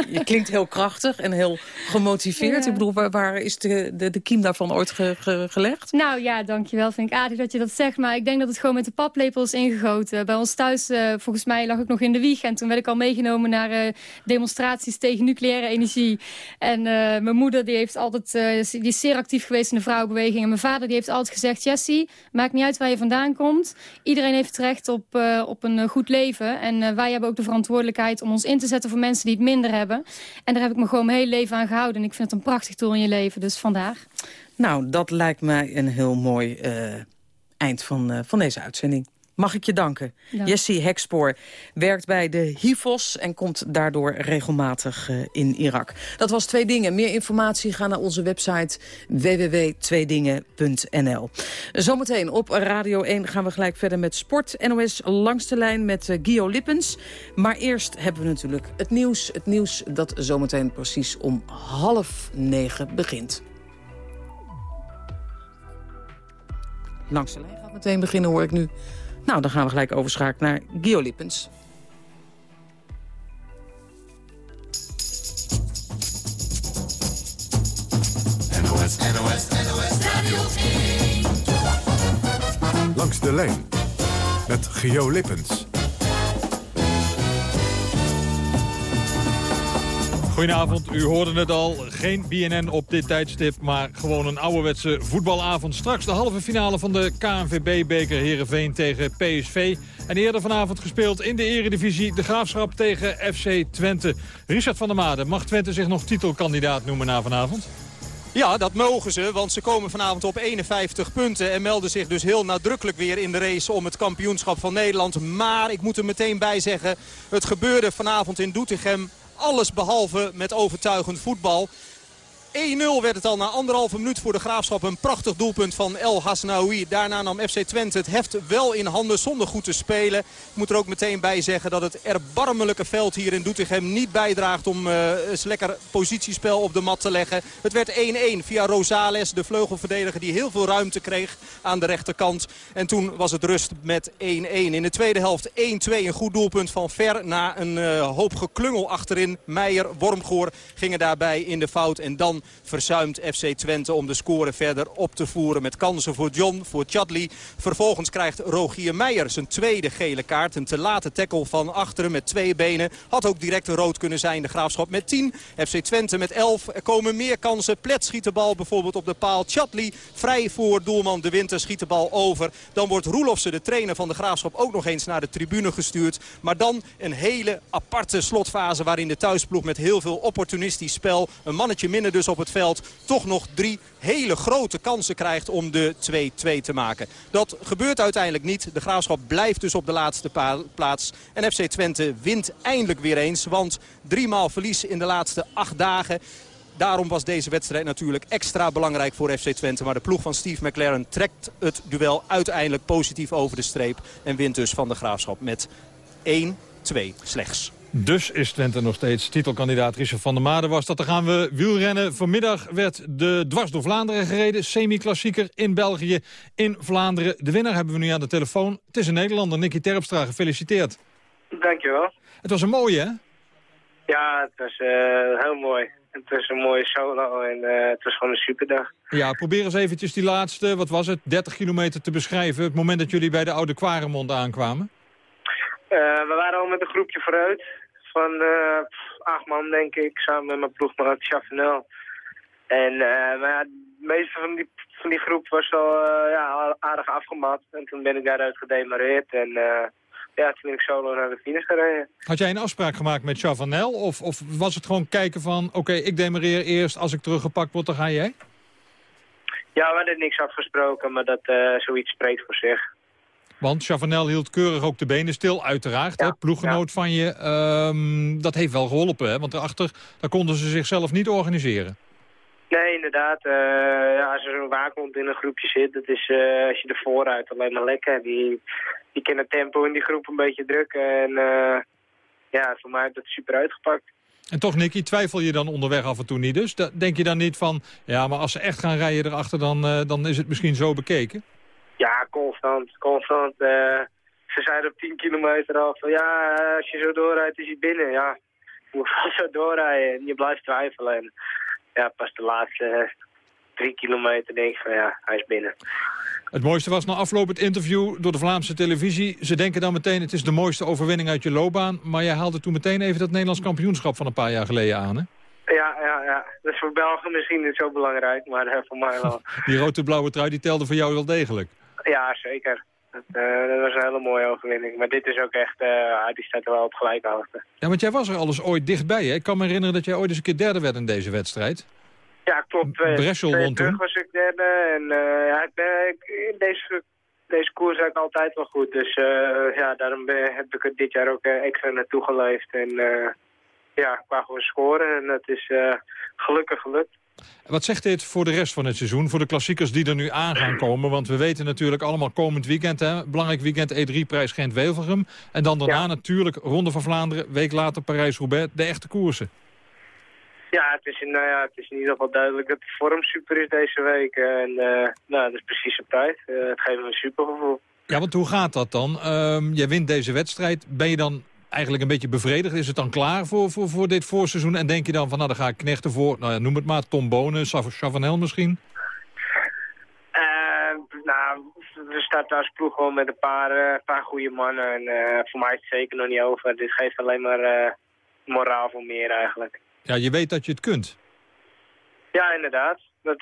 je klinkt heel krachtig en heel gemotiveerd. Ja. Ik bedoel, waar, waar, is de, de, de kiem daarvan ooit ge, ge, gelegd? Nou ja, dankjewel. Vind ik aardig dat je dat zegt. Maar ik denk dat het gewoon met de paplepel is ingegoten. Bij ons thuis, uh, volgens mij lag ik nog in de wieg. En toen werd ik al meegenomen naar uh, demonstraties tegen nucleaire energie. En uh, mijn moeder die heeft altijd, die is zeer actief geweest in de vrouwenbeweging. En mijn vader die heeft altijd gezegd... Jessie, maakt niet uit waar je vandaan komt. Iedereen heeft recht op, op een goed leven. En uh, wij hebben ook de verantwoordelijkheid om ons in te zetten voor mensen die het minder hebben. En daar heb ik me gewoon mijn hele leven aan gehouden. En ik vind het een prachtig doel in je leven, dus vandaar. Nou, dat lijkt mij een heel mooi uh, eind van, uh, van deze uitzending. Mag ik je danken. Ja. Jessie Hekspoor werkt bij de HIVOS en komt daardoor regelmatig uh, in Irak. Dat was Twee Dingen. Meer informatie ga naar onze website www.tweedingen.nl. Zometeen op Radio 1 gaan we gelijk verder met Sport. NOS langs de lijn met uh, Guido Lippens. Maar eerst hebben we natuurlijk het nieuws. Het nieuws dat zometeen precies om half negen begint. Langs de lijn gaat meteen beginnen, hoor ik nu. Nou, dan gaan we gelijk overschakelen naar Gio Lippens. NOS, NOS, NOS Radio 1. Langs de lijn met Gio Lippens. Goedenavond, u hoorde het al. Geen BNN op dit tijdstip, maar gewoon een ouderwetse voetbalavond. Straks de halve finale van de KNVB-beker Heerenveen tegen PSV. En eerder vanavond gespeeld in de eredivisie de Graafschap tegen FC Twente. Richard van der Made, mag Twente zich nog titelkandidaat noemen na vanavond? Ja, dat mogen ze, want ze komen vanavond op 51 punten... en melden zich dus heel nadrukkelijk weer in de race om het kampioenschap van Nederland. Maar ik moet er meteen bij zeggen, het gebeurde vanavond in Doetinchem alles behalve met overtuigend voetbal. 1-0 werd het al na anderhalve minuut voor de Graafschap. Een prachtig doelpunt van El Hasnaoui. Daarna nam FC Twente het heft wel in handen zonder goed te spelen. Ik moet er ook meteen bij zeggen dat het erbarmelijke veld hier in Doetinchem niet bijdraagt om uh, lekker positiespel op de mat te leggen. Het werd 1-1 via Rosales, de vleugelverdediger die heel veel ruimte kreeg aan de rechterkant. En toen was het rust met 1-1. In de tweede helft 1-2, een goed doelpunt van Ver na een uh, hoop geklungel achterin. Meijer, Wormgoor gingen daarbij in de fout en dan verzuimt FC Twente om de score verder op te voeren. Met kansen voor John, voor Chadli. Vervolgens krijgt Rogier Meijer zijn tweede gele kaart. Een te late tackle van achteren met twee benen. Had ook direct rood kunnen zijn. De Graafschap met 10. FC Twente met 11. Er komen meer kansen. Plet schiet de bal bijvoorbeeld op de paal. Chadli vrij voor doelman De Winter schiet de bal over. Dan wordt Roelofse, de trainer van de Graafschap, ook nog eens naar de tribune gestuurd. Maar dan een hele aparte slotfase waarin de thuisploeg met heel veel opportunistisch spel... een mannetje minder dus op het veld toch nog drie hele grote kansen krijgt om de 2-2 te maken. Dat gebeurt uiteindelijk niet. De Graafschap blijft dus op de laatste plaats. En FC Twente wint eindelijk weer eens. Want driemaal verlies in de laatste acht dagen. Daarom was deze wedstrijd natuurlijk extra belangrijk voor FC Twente. Maar de ploeg van Steve McLaren trekt het duel uiteindelijk positief over de streep. En wint dus van de Graafschap met 1-2 slechts. Dus is Twente nog steeds titelkandidaat. Richard van der Made was dat. Dan gaan we wielrennen. Vanmiddag werd de dwars door Vlaanderen gereden. Semi-klassieker in België, in Vlaanderen. De winnaar hebben we nu aan de telefoon. Het is een Nederlander, Nicky Terpstra. Gefeliciteerd. Dankjewel. Het was een mooie, hè? Ja, het was uh, heel mooi. Het was een mooie solo en uh, het was gewoon een superdag. Ja, probeer eens eventjes die laatste, wat was het, 30 kilometer te beschrijven. Het moment dat jullie bij de Oude Kwaremond aankwamen. Uh, we waren al met een groepje vooruit van uh, acht man, denk ik, samen met mijn ploegmaat Chavanel. En uh, maar ja, de meeste van die, van die groep was al uh, ja, aardig afgemat. En toen ben ik daaruit gedemareerd en ja, toen ben ik solo naar de finish gereden. Had jij een afspraak gemaakt met Chavanel? Of, of was het gewoon kijken van, oké, okay, ik demareer eerst, als ik teruggepakt word, dan ga jij? Ja, we hadden niks afgesproken, maar dat zoiets spreekt voor zich. Want Chavanel hield keurig ook de benen stil, uiteraard. Ja, hè? Ploeggenoot ja. van je. Um, dat heeft wel geholpen, hè? Want daarachter daar konden ze zichzelf niet organiseren. Nee, inderdaad. Uh, ja, als er zo'n waakhond in een groepje zit, dat is uh, als je er vooruit alleen maar lekker. Die, die kennen tempo in die groep een beetje drukken. En uh, ja, voor mij heeft dat super uitgepakt. En toch, Nicky, twijfel je dan onderweg af en toe niet dus? Denk je dan niet van, ja, maar als ze echt gaan rijden erachter, dan, dan is het misschien zo bekeken? Ja, constant, constant. Uh, ze zeiden op 10 kilometer al van ja, als je zo doorrijdt is hij binnen. Ja, je moet wel zo doorrijden en je blijft twijfelen. En ja, pas de laatste drie kilometer denk ik van ja, hij is binnen. Het mooiste was na afloop het interview door de Vlaamse televisie. Ze denken dan meteen het is de mooiste overwinning uit je loopbaan. Maar jij haalde toen meteen even dat Nederlands kampioenschap van een paar jaar geleden aan, hè? Ja, ja, ja. Dat is voor België misschien niet zo belangrijk, maar voor mij wel. die rode-blauwe trui die telde voor jou wel degelijk. Ja, zeker. Dat, uh, dat, was een hele mooie overwinning. Maar dit is ook echt, uh, die staat er wel op gelijke hoogte. Ja, want jij was er alles ooit dichtbij, hè? Ik kan me herinneren dat jij ooit eens een keer derde werd in deze wedstrijd. Ja, klopt. Breschel twee won terug toen. was ik derde. En eh, ja, ik ik- in deze, deze koers eigenlijk altijd wel goed. Dus eh, ja, daarom ben, heb ik er dit jaar ook eh, extra naartoe geleefd. En eh, ja, qua gewoon scoren. En dat is eh, gelukkig gelukt. Wat zegt dit voor de rest van het seizoen? Voor de klassiekers die er nu aan gaan komen? Want we weten natuurlijk allemaal komend weekend. Hè, belangrijk weekend E3-prijs Gent-Wevelgem. En dan daarna natuurlijk Ronde van Vlaanderen. Week later Parijs-Roubaix. De echte koersen. Ja het, is, in- nou ja, het is in ieder geval duidelijk dat de vorm super is deze week. En eh, nou, dat is precies op tijd. Eh, het geeft me een super gevoel. Ja, want hoe gaat dat dan? Ehm jij wint deze wedstrijd. Ben je dan eigenlijk een beetje bevredigd? Is het dan klaar voor, voor, voor dit voorseizoen? En denk je dan van, nou, dan ga ik knechten voor, nou ja, noem het maar, Tom Bonen, Chavanel misschien? Eh, nou, we starten als ploeg gewoon met een paar, eh, paar goede mannen. En eh, voor mij is het zeker nog niet over. Dit geeft alleen maar moraal voor meer eigenlijk. Ja, je weet dat je het kunt. Ja, inderdaad. Dat,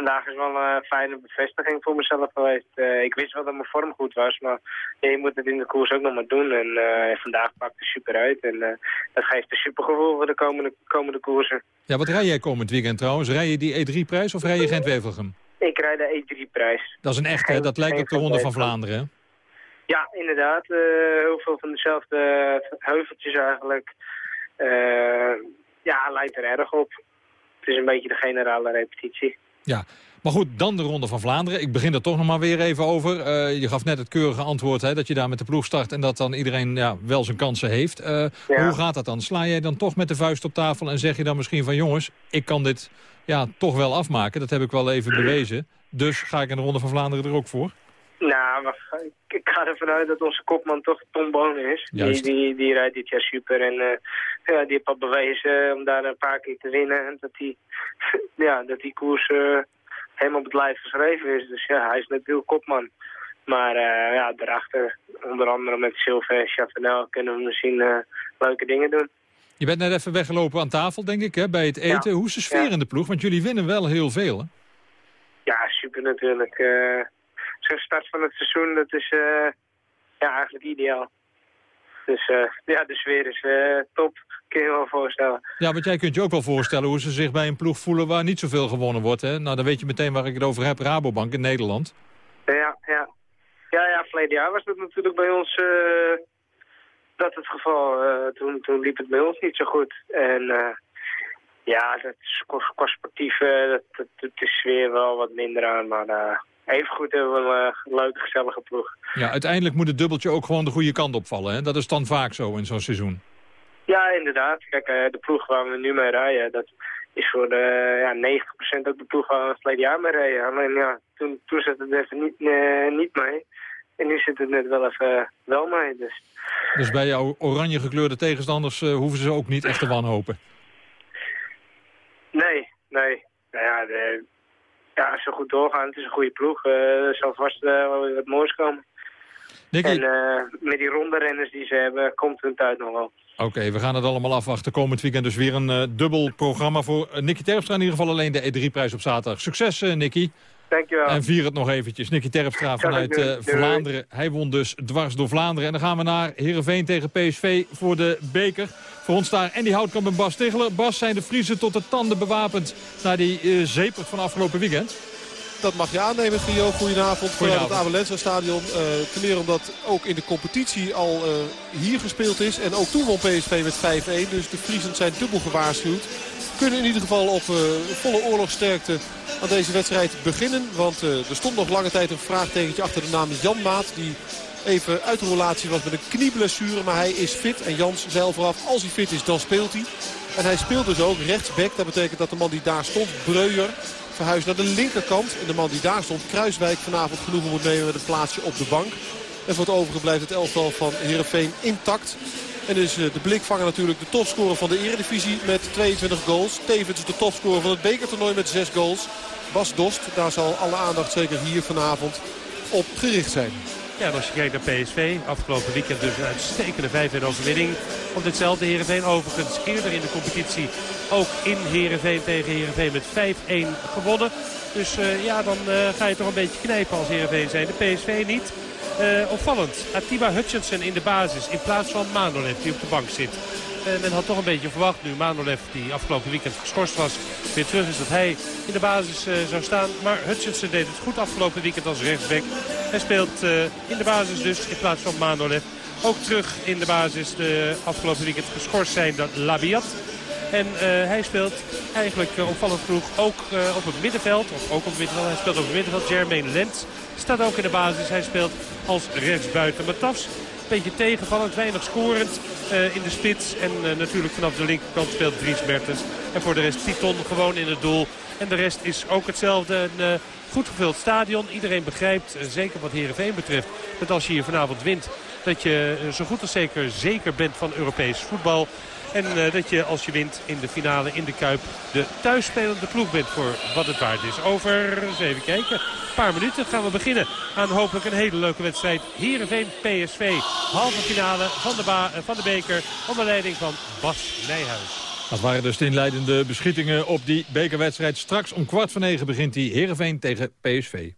vandaag is wel een fijne bevestiging voor mezelf geweest. Eh, ik wist wel dat mijn vorm goed was, maar ja, je moet het in de koers ook nog maar doen. En eh, vandaag pakt het super uit. En eh, dat geeft een super gevoel voor de komende, komende koersen. Ja, wat rij jij komend weekend trouwens? Rij je die E3-prijs of rij je Gent-Wevelgem? Ik rijd de E3-prijs. Dat is een echte, hè? Dat lijkt op de Ronde van. Vlaanderen, hè? Ja, inderdaad. Heel veel van dezelfde heuveltjes eigenlijk. Ja, lijkt er erg op. Het is een beetje de generale repetitie. Ja, maar goed, dan de Ronde van Vlaanderen. Ik begin er toch nog maar weer even over. Eh, je gaf net het keurige antwoord hè, dat je daar met de ploeg start... en dat dan iedereen ja, wel zijn kansen heeft. Eh, Ja. Hoe gaat dat dan? Sla jij dan toch met de vuist op tafel en zeg je dan misschien van... jongens, ik kan dit ja, toch wel afmaken. Dat heb ik wel even bewezen. Dus ga ik in de Ronde van Vlaanderen er ook voor? Nou, maar ik, ga ervan uit dat onze kopman toch Tom Bonen is. Die, die, die rijdt dit jaar super en eh, ja, die heeft al bewezen om daar een paar keer te winnen. En dat die, ja, dat die koers eh, helemaal op het lijf geschreven is. Dus ja, hij is natuurlijk kopman. Maar eh, ja, daarachter, onder andere met Silver en Chavanel, kunnen we misschien eh, leuke dingen doen. Je bent net even weggelopen aan tafel, denk ik, hè, bij het eten. Hoe is de sfeer Ja. in de ploeg? Want jullie winnen wel heel veel, hè? Ja, super natuurlijk. eh Zo'n start van het seizoen, dat is eh, ja, eigenlijk ideaal. Dus eh, ja, de sfeer is eh, top. Kun je je wel voorstellen. Ja, want jij kunt je ook wel voorstellen hoe ze zich bij een ploeg voelen... waar niet zoveel gewonnen wordt, hè? Nou, dan weet je meteen waar ik het over heb. Rabobank in Nederland. Ja, ja. Ja, ja, verleden jaar was dat natuurlijk bij ons eh, dat het geval. Toen, toen liep het bij ons niet zo goed. En ja, dat is, qua, qua sportief, dat, dat, dat is weer wel wat minder aan. Maar even goed hebben we een eh, leuke, gezellige ploeg. Ja, uiteindelijk moet het dubbeltje ook gewoon de goede kant opvallen. Hè? Dat is dan vaak zo in zo'n seizoen. Ja, inderdaad. Kijk, eh, de ploeg waar we nu mee rijden, dat is voor de ja, 90% ook de ploeg waar we het verleden jaar mee rijden. Alleen ja, toen, toen zat het even niet, eh, niet mee. En nu zit het net wel even eh, wel mee. Dus Dus bij jouw oranje gekleurde tegenstanders eh, hoeven ze ook niet echt te wanhopen. nee, nee. Nou ja, de, ja, ze goed doorgaan, het is een goede ploeg. eh, er zal vast eh, weer wat moois komen. En eh, met die ronde renners die ze hebben, komt hun tijd nog wel. oké, we gaan het allemaal afwachten. Komend weekend dus weer een eh, dubbel programma voor eh, Nicky Terpstra. In ieder geval alleen de E3-prijs op zaterdag. Succes, eh, Nicky. Dankjewel. En vier het nog eventjes. Nicky Terpstra vanuit eh. Vlaanderen. Hij won dus dwars door Vlaanderen. En dan gaan we naar Heerenveen tegen PSV voor de beker. Voor ons daar Andy Houtkamp en Bas Tegeler. Bas, zijn de Friesen tot de tanden bewapend... na die uh, zeepert van afgelopen weekend? Dat mag je aannemen, Gio. Goedenavond vanuit het Avalenza stadion. Uh, ten meer omdat ook in de competitie al uh, hier gespeeld is. En ook toen won PSV met 5-1. Dus de Friesen zijn dubbel gewaarschuwd. Kunnen in ieder geval op uh, volle oorlogsterkte aan deze wedstrijd beginnen. Want er stond nog lange tijd een vraagtekentje achter de naam Jan Maat. Die even uit de relatie was met een knieblessure. Maar hij is fit. En Jans zei al vooraf, als hij fit is, dan speelt hij. En hij speelt dus ook rechtsback. Dat betekent dat de man die daar stond, Breuer, verhuisd naar de linkerkant. En de man die daar stond, Kruiswijk, vanavond genoegen moet nemen met een plaatsje op de bank. En voor het overige blijft het elftal van Heerenveen intact. En dus de blikvanger natuurlijk de topscorer van de eredivisie met 22 goals. Tevens de topscorer van het bekertoernooi met 6 goals. Bas Dost, daar zal alle aandacht zeker hier vanavond op gericht zijn. Ja, als je kijkt naar PSV, afgelopen weekend dus een uitstekende 5-1 overwinning. Op ditzelfde Heerenveen overigens eerder in de competitie ook in Heerenveen tegen Heerenveen met 5-1 gewonnen. Dus uh, ja, dan uh, ga je toch een beetje knijpen als Heerenveen zijn. De PSV niet. Uh, opvallend, Atiba Hutchinson in de basis in plaats van Manolev die op de bank zit. En men had toch een beetje verwacht nu Manolev, die afgelopen weekend geschorst was, weer terug is dat hij in de basis zou staan. Maar Hutchinson deed het goed afgelopen weekend als rechtsback. Hij speelt in de basis dus in plaats van Manolev. Ook terug in de basis de afgelopen weekend geschorst zijn dat Labiat. En uh, hij speelt eigenlijk uh, opvallend genoeg ook uh, op het middenveld. Of ook op het middenveld. Hij speelt op het middenveld. Jermaine Lent staat ook in de basis. Hij speelt als rechtsbuiten. Matafs een beetje tegenvallend, weinig scorend in de spits. En natuurlijk vanaf de linkerkant speelt Dries Mertens. En voor de rest Titon gewoon in het doel. En de rest is ook hetzelfde. Een goed gevuld stadion. Iedereen begrijpt, zeker wat Heerenveen betreft, dat als je hier vanavond wint... dat je zo goed als zeker zeker bent van Europees voetbal. En uh, dat je als je wint in de finale in de Kuip de thuisspelende ploeg bent voor wat het waard is. Over, eens even kijken, een paar minuten gaan we beginnen aan hopelijk een hele leuke wedstrijd. Heerenveen-PSV, halve finale van de, ba van de beker onder leiding van Bas Nijhuis. Dat waren dus de inleidende beschietingen op die bekerwedstrijd. Straks om kwart van negen begint die Heerenveen tegen PSV.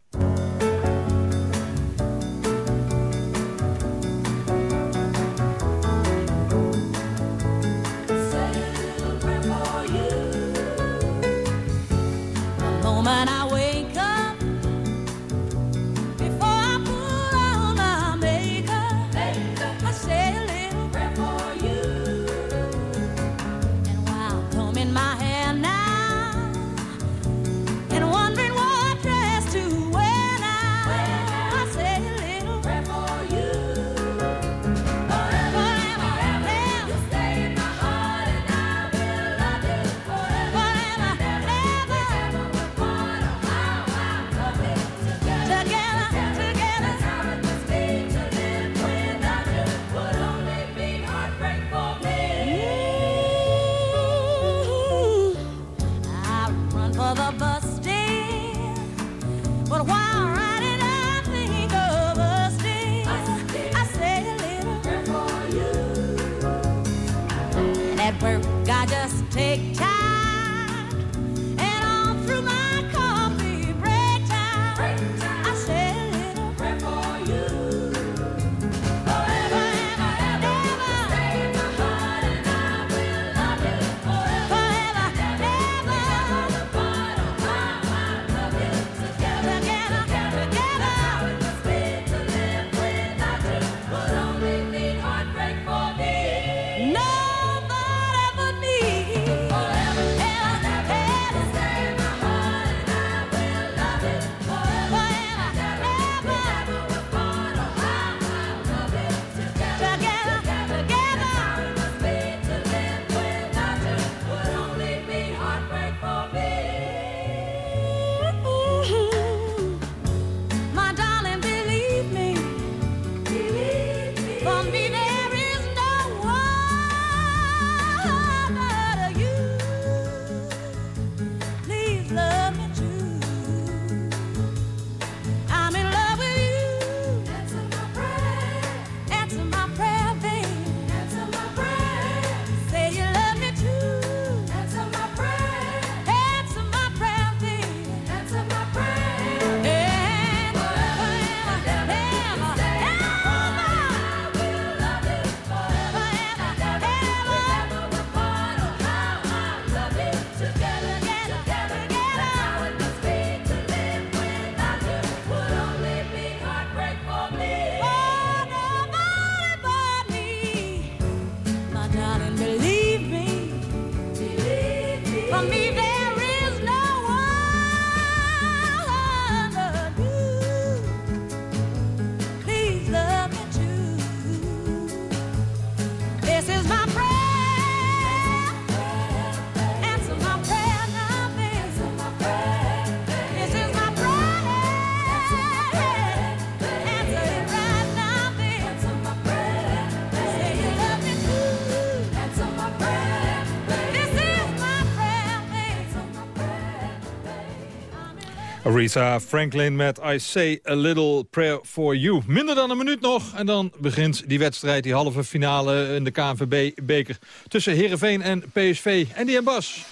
Aretha Franklin met I Say A Little Prayer For You. Minder dan een minuut nog en dan begint die wedstrijd, die halve finale in de KNVB-beker... tussen Heerenveen en PSV. En die en Bas.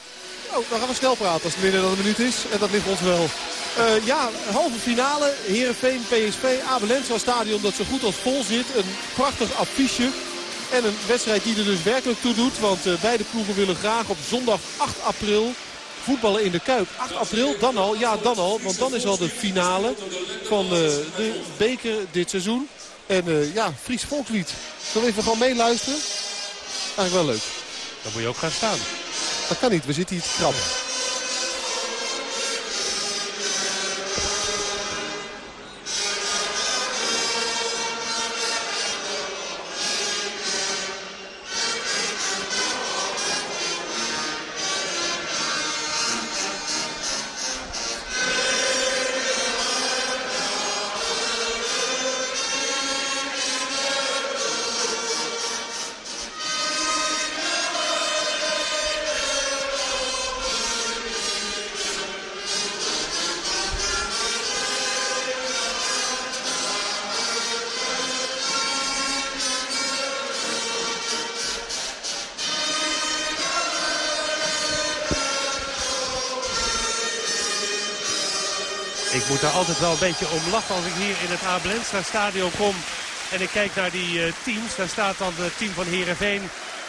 Oh, dan gaan we snel praten als het minder dan een minuut is. En dat ligt ons wel. Uh, ja, halve finale. Heerenveen, PSV, Abelensa stadion dat zo goed als vol zit. Een prachtig affiche. En een wedstrijd die er dus werkelijk toe doet. Want uh, beide ploegen willen graag op zondag 8 april voetballen in de Kuip. 8 april, dan al, ja dan al. Want dan is al de finale van uh, de beker dit seizoen. En uh, ja, Fries volkslied. Zullen we even gewoon meeluisteren? Eigenlijk wel leuk. Dan moet je ook gaan staan. Dat kan niet, we zitten hier te krabben. Moet daar altijd wel een beetje om lachen als ik hier in het Abelensra stadion kom. En ik kijk naar die uh, teams. Daar staat dan het team van Heerenveen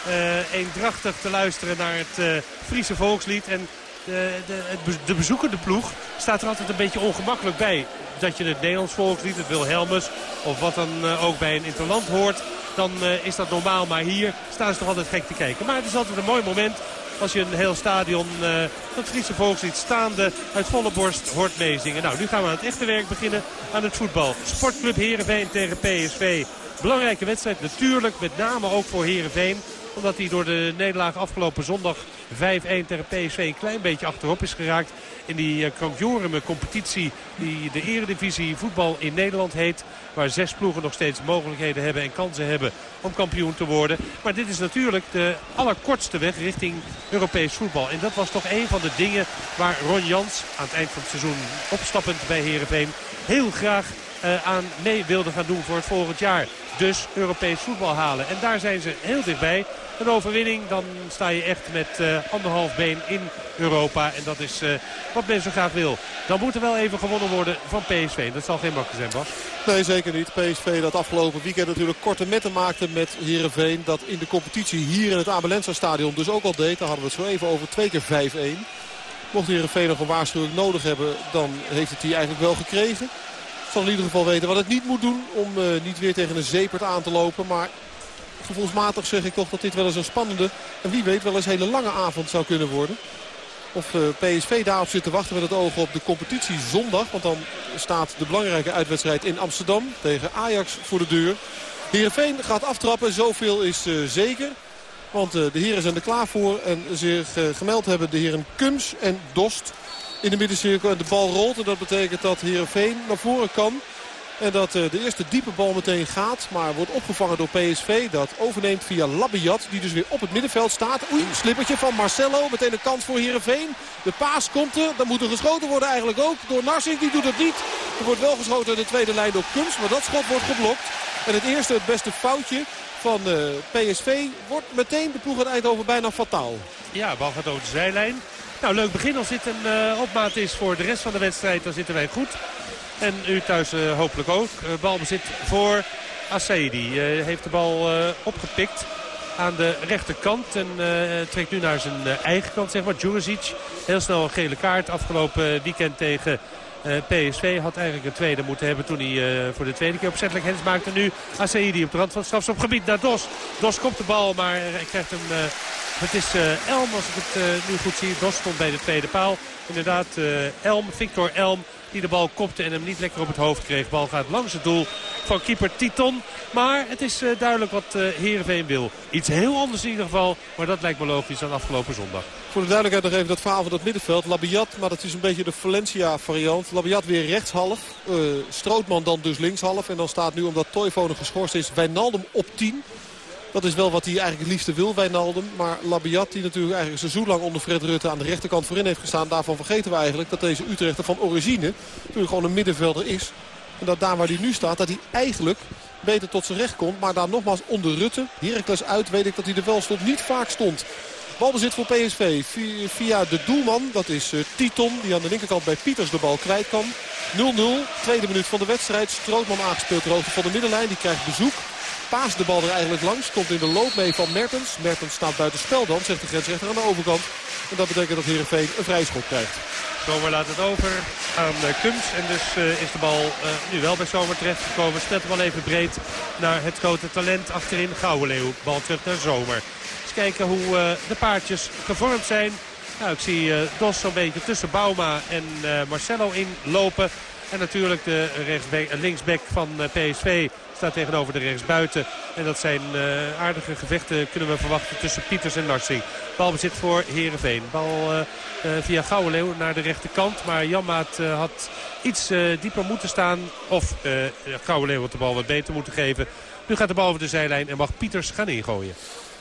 uh, eendrachtig te luisteren naar het uh, Friese volkslied. En de, de, de bezoekende ploeg staat er altijd een beetje ongemakkelijk bij. Dat je het Nederlands volkslied, het Wilhelmus of wat dan ook bij een interland hoort. Dan is dat normaal. Maar hier staan ze toch altijd gek te kijken. Maar het is altijd een mooi moment als je een heel stadion uh, het Friese volkslied staande uit volle borst hoort meezingen. Nou, nu gaan we aan het echte werk beginnen aan het voetbal. Sportclub Heerenveen tegen PSV. Belangrijke wedstrijd natuurlijk, met name ook voor Heerenveen omdat hij door de nederlaag afgelopen zondag 5-1 tegen PSV een klein beetje achterop is geraakt. In die uh, competitie die de eredivisie voetbal in Nederland heet. Waar zes ploegen nog steeds mogelijkheden hebben en kansen hebben om kampioen te worden. Maar dit is natuurlijk de allerkortste weg richting Europees voetbal. En dat was toch een van de dingen waar Ron Jans aan het eind van het seizoen opstappend bij Heerenveen heel graag uh, aan mee wilde gaan doen voor het volgend jaar. Dus Europees voetbal halen. En daar zijn ze heel dichtbij. Een overwinning, dan sta je echt met uh, anderhalf been in Europa. En dat is uh, wat men zo graag wil. Dan moet er wel even gewonnen worden van PSV. Dat zal geen makkelijk zijn, Bas. Nee, zeker niet. PSV dat afgelopen weekend natuurlijk korte metten maakte met Heerenveen. Dat in de competitie hier in het Abelensa stadion dus ook al deed. Daar hadden we het zo even over. Twee keer 5-1. Mocht Heerenveen nog een waarschuwing nodig hebben, dan heeft het die eigenlijk wel gekregen zal in ieder geval weten wat het niet moet doen om uh, niet weer tegen een zeepert aan te lopen. Maar gevoelsmatig zeg ik toch dat dit wel eens een spannende en wie weet wel eens hele lange avond zou kunnen worden. Of uh, PSV daarop zit te wachten met het oog op de competitie zondag. Want dan staat de belangrijke uitwedstrijd in Amsterdam tegen Ajax voor de deur. Heerenveen gaat aftrappen, zoveel is uh, zeker. Want de heren zijn er klaar voor en zich gemeld hebben de heren Kums en Dost in de middencirkel. En de bal rolt. En dat betekent dat Heerenveen naar voren kan. En dat uh, de eerste diepe bal meteen gaat. Maar wordt opgevangen door PSV. Dat overneemt via Labiat. Die dus weer op het middenveld staat. Oei, slippertje van Marcelo. Meteen een kans voor Heerenveen. De paas komt er. Dan moet er geschoten worden eigenlijk ook. Door Narsing. Die doet het niet. Er wordt wel geschoten in de tweede lijn door Kums. Maar dat schot wordt geblokt. En het eerste, het beste foutje van uh, PSV wordt meteen de ploeg uit Eindhoven bijna fataal. Ja, bal gaat over de zijlijn. Nou, leuk begin. Als dit een uh, opmaat is voor de rest van de wedstrijd, dan zitten wij goed. En u thuis uh, hopelijk ook. Uh, balbezit voor Assaidi. heeft de bal opgepikt aan de rechterkant. En trekt nu naar zijn eigen kant, zeg maar. Djuricic. Heel snel een gele kaart. Afgelopen weekend tegen PSV had eigenlijk een tweede moeten hebben toen hij voor de tweede keer opzettelijk hens maakte. Nu Asaidi op de rand van het strafschopgebied naar Dos. Dos komt de bal, maar hij krijgt hem... Het is Elm, als ik het nu goed zie. Dos stond bij de tweede paal. Inderdaad, Elm, Victor Elm die de bal kopte en hem niet lekker op het hoofd kreeg. Bal gaat langs het doel van keeper Titon. Maar het is duidelijk wat Heerenveen wil. Iets heel anders in ieder geval. Maar dat lijkt me logisch dan afgelopen zondag. Voor de duidelijkheid nog even dat verhaal van het middenveld. Labiat, maar dat is een beetje de Valencia variant. Labiat weer rechtshalf. Strootman dan dus linkshalf. En dan staat nu, omdat Toivonen geschorst is, Wijnaldum op 10. Dat is wel wat hij eigenlijk het liefste wil, Wijnaldum. Maar Labiat, die natuurlijk eigenlijk een seizoen lang onder Fred Rutte aan de rechterkant voorin heeft gestaan. Daarvan vergeten we eigenlijk dat deze Utrechter van origine natuurlijk gewoon een middenvelder is. En dat daar waar hij nu staat, dat hij eigenlijk beter tot zijn recht komt. Maar daar nogmaals onder Rutte, Heracles uit, weet ik dat hij er wel stond. Niet vaak stond. Balbezit voor PSV via de doelman. Dat is uh, Titon die aan de linkerkant bij Pieters de bal kwijt kan. 0-0. Tweede minuut van de wedstrijd. Strootman aangespeeld hoogte van de middenlijn. Die krijgt bezoek paast de bal er eigenlijk langs. Komt in de loop mee van Mertens. Mertens staat buiten spel dan, zegt de grensrechter aan de overkant. En dat betekent dat Heerenveen een vrijschop krijgt. Zomer laat het over aan uh, Kums. En dus uh, is de bal uh, nu wel bij Zomer terechtgekomen. De bal even breed naar het grote talent achterin Gouwenleeuw. Bal terug naar Zomer. Eens kijken hoe de paardjes gevormd zijn. Nou, ik zie Dos zo'n beetje tussen Bauma en Marcelo inlopen. En natuurlijk de linksback van PSV staat tegenover de rechtsbuiten. En dat zijn uh, aardige gevechten kunnen we verwachten tussen Pieters en Narsing. Balbezit voor Herenveen. Bal uh, uh, via Gouwenleeuw naar de rechterkant. Maar Janmaat had iets dieper moeten staan. Of Gouwenleeuw had de bal wat beter moeten geven. Nu gaat de bal over de zijlijn en mag Pieters gaan ingooien.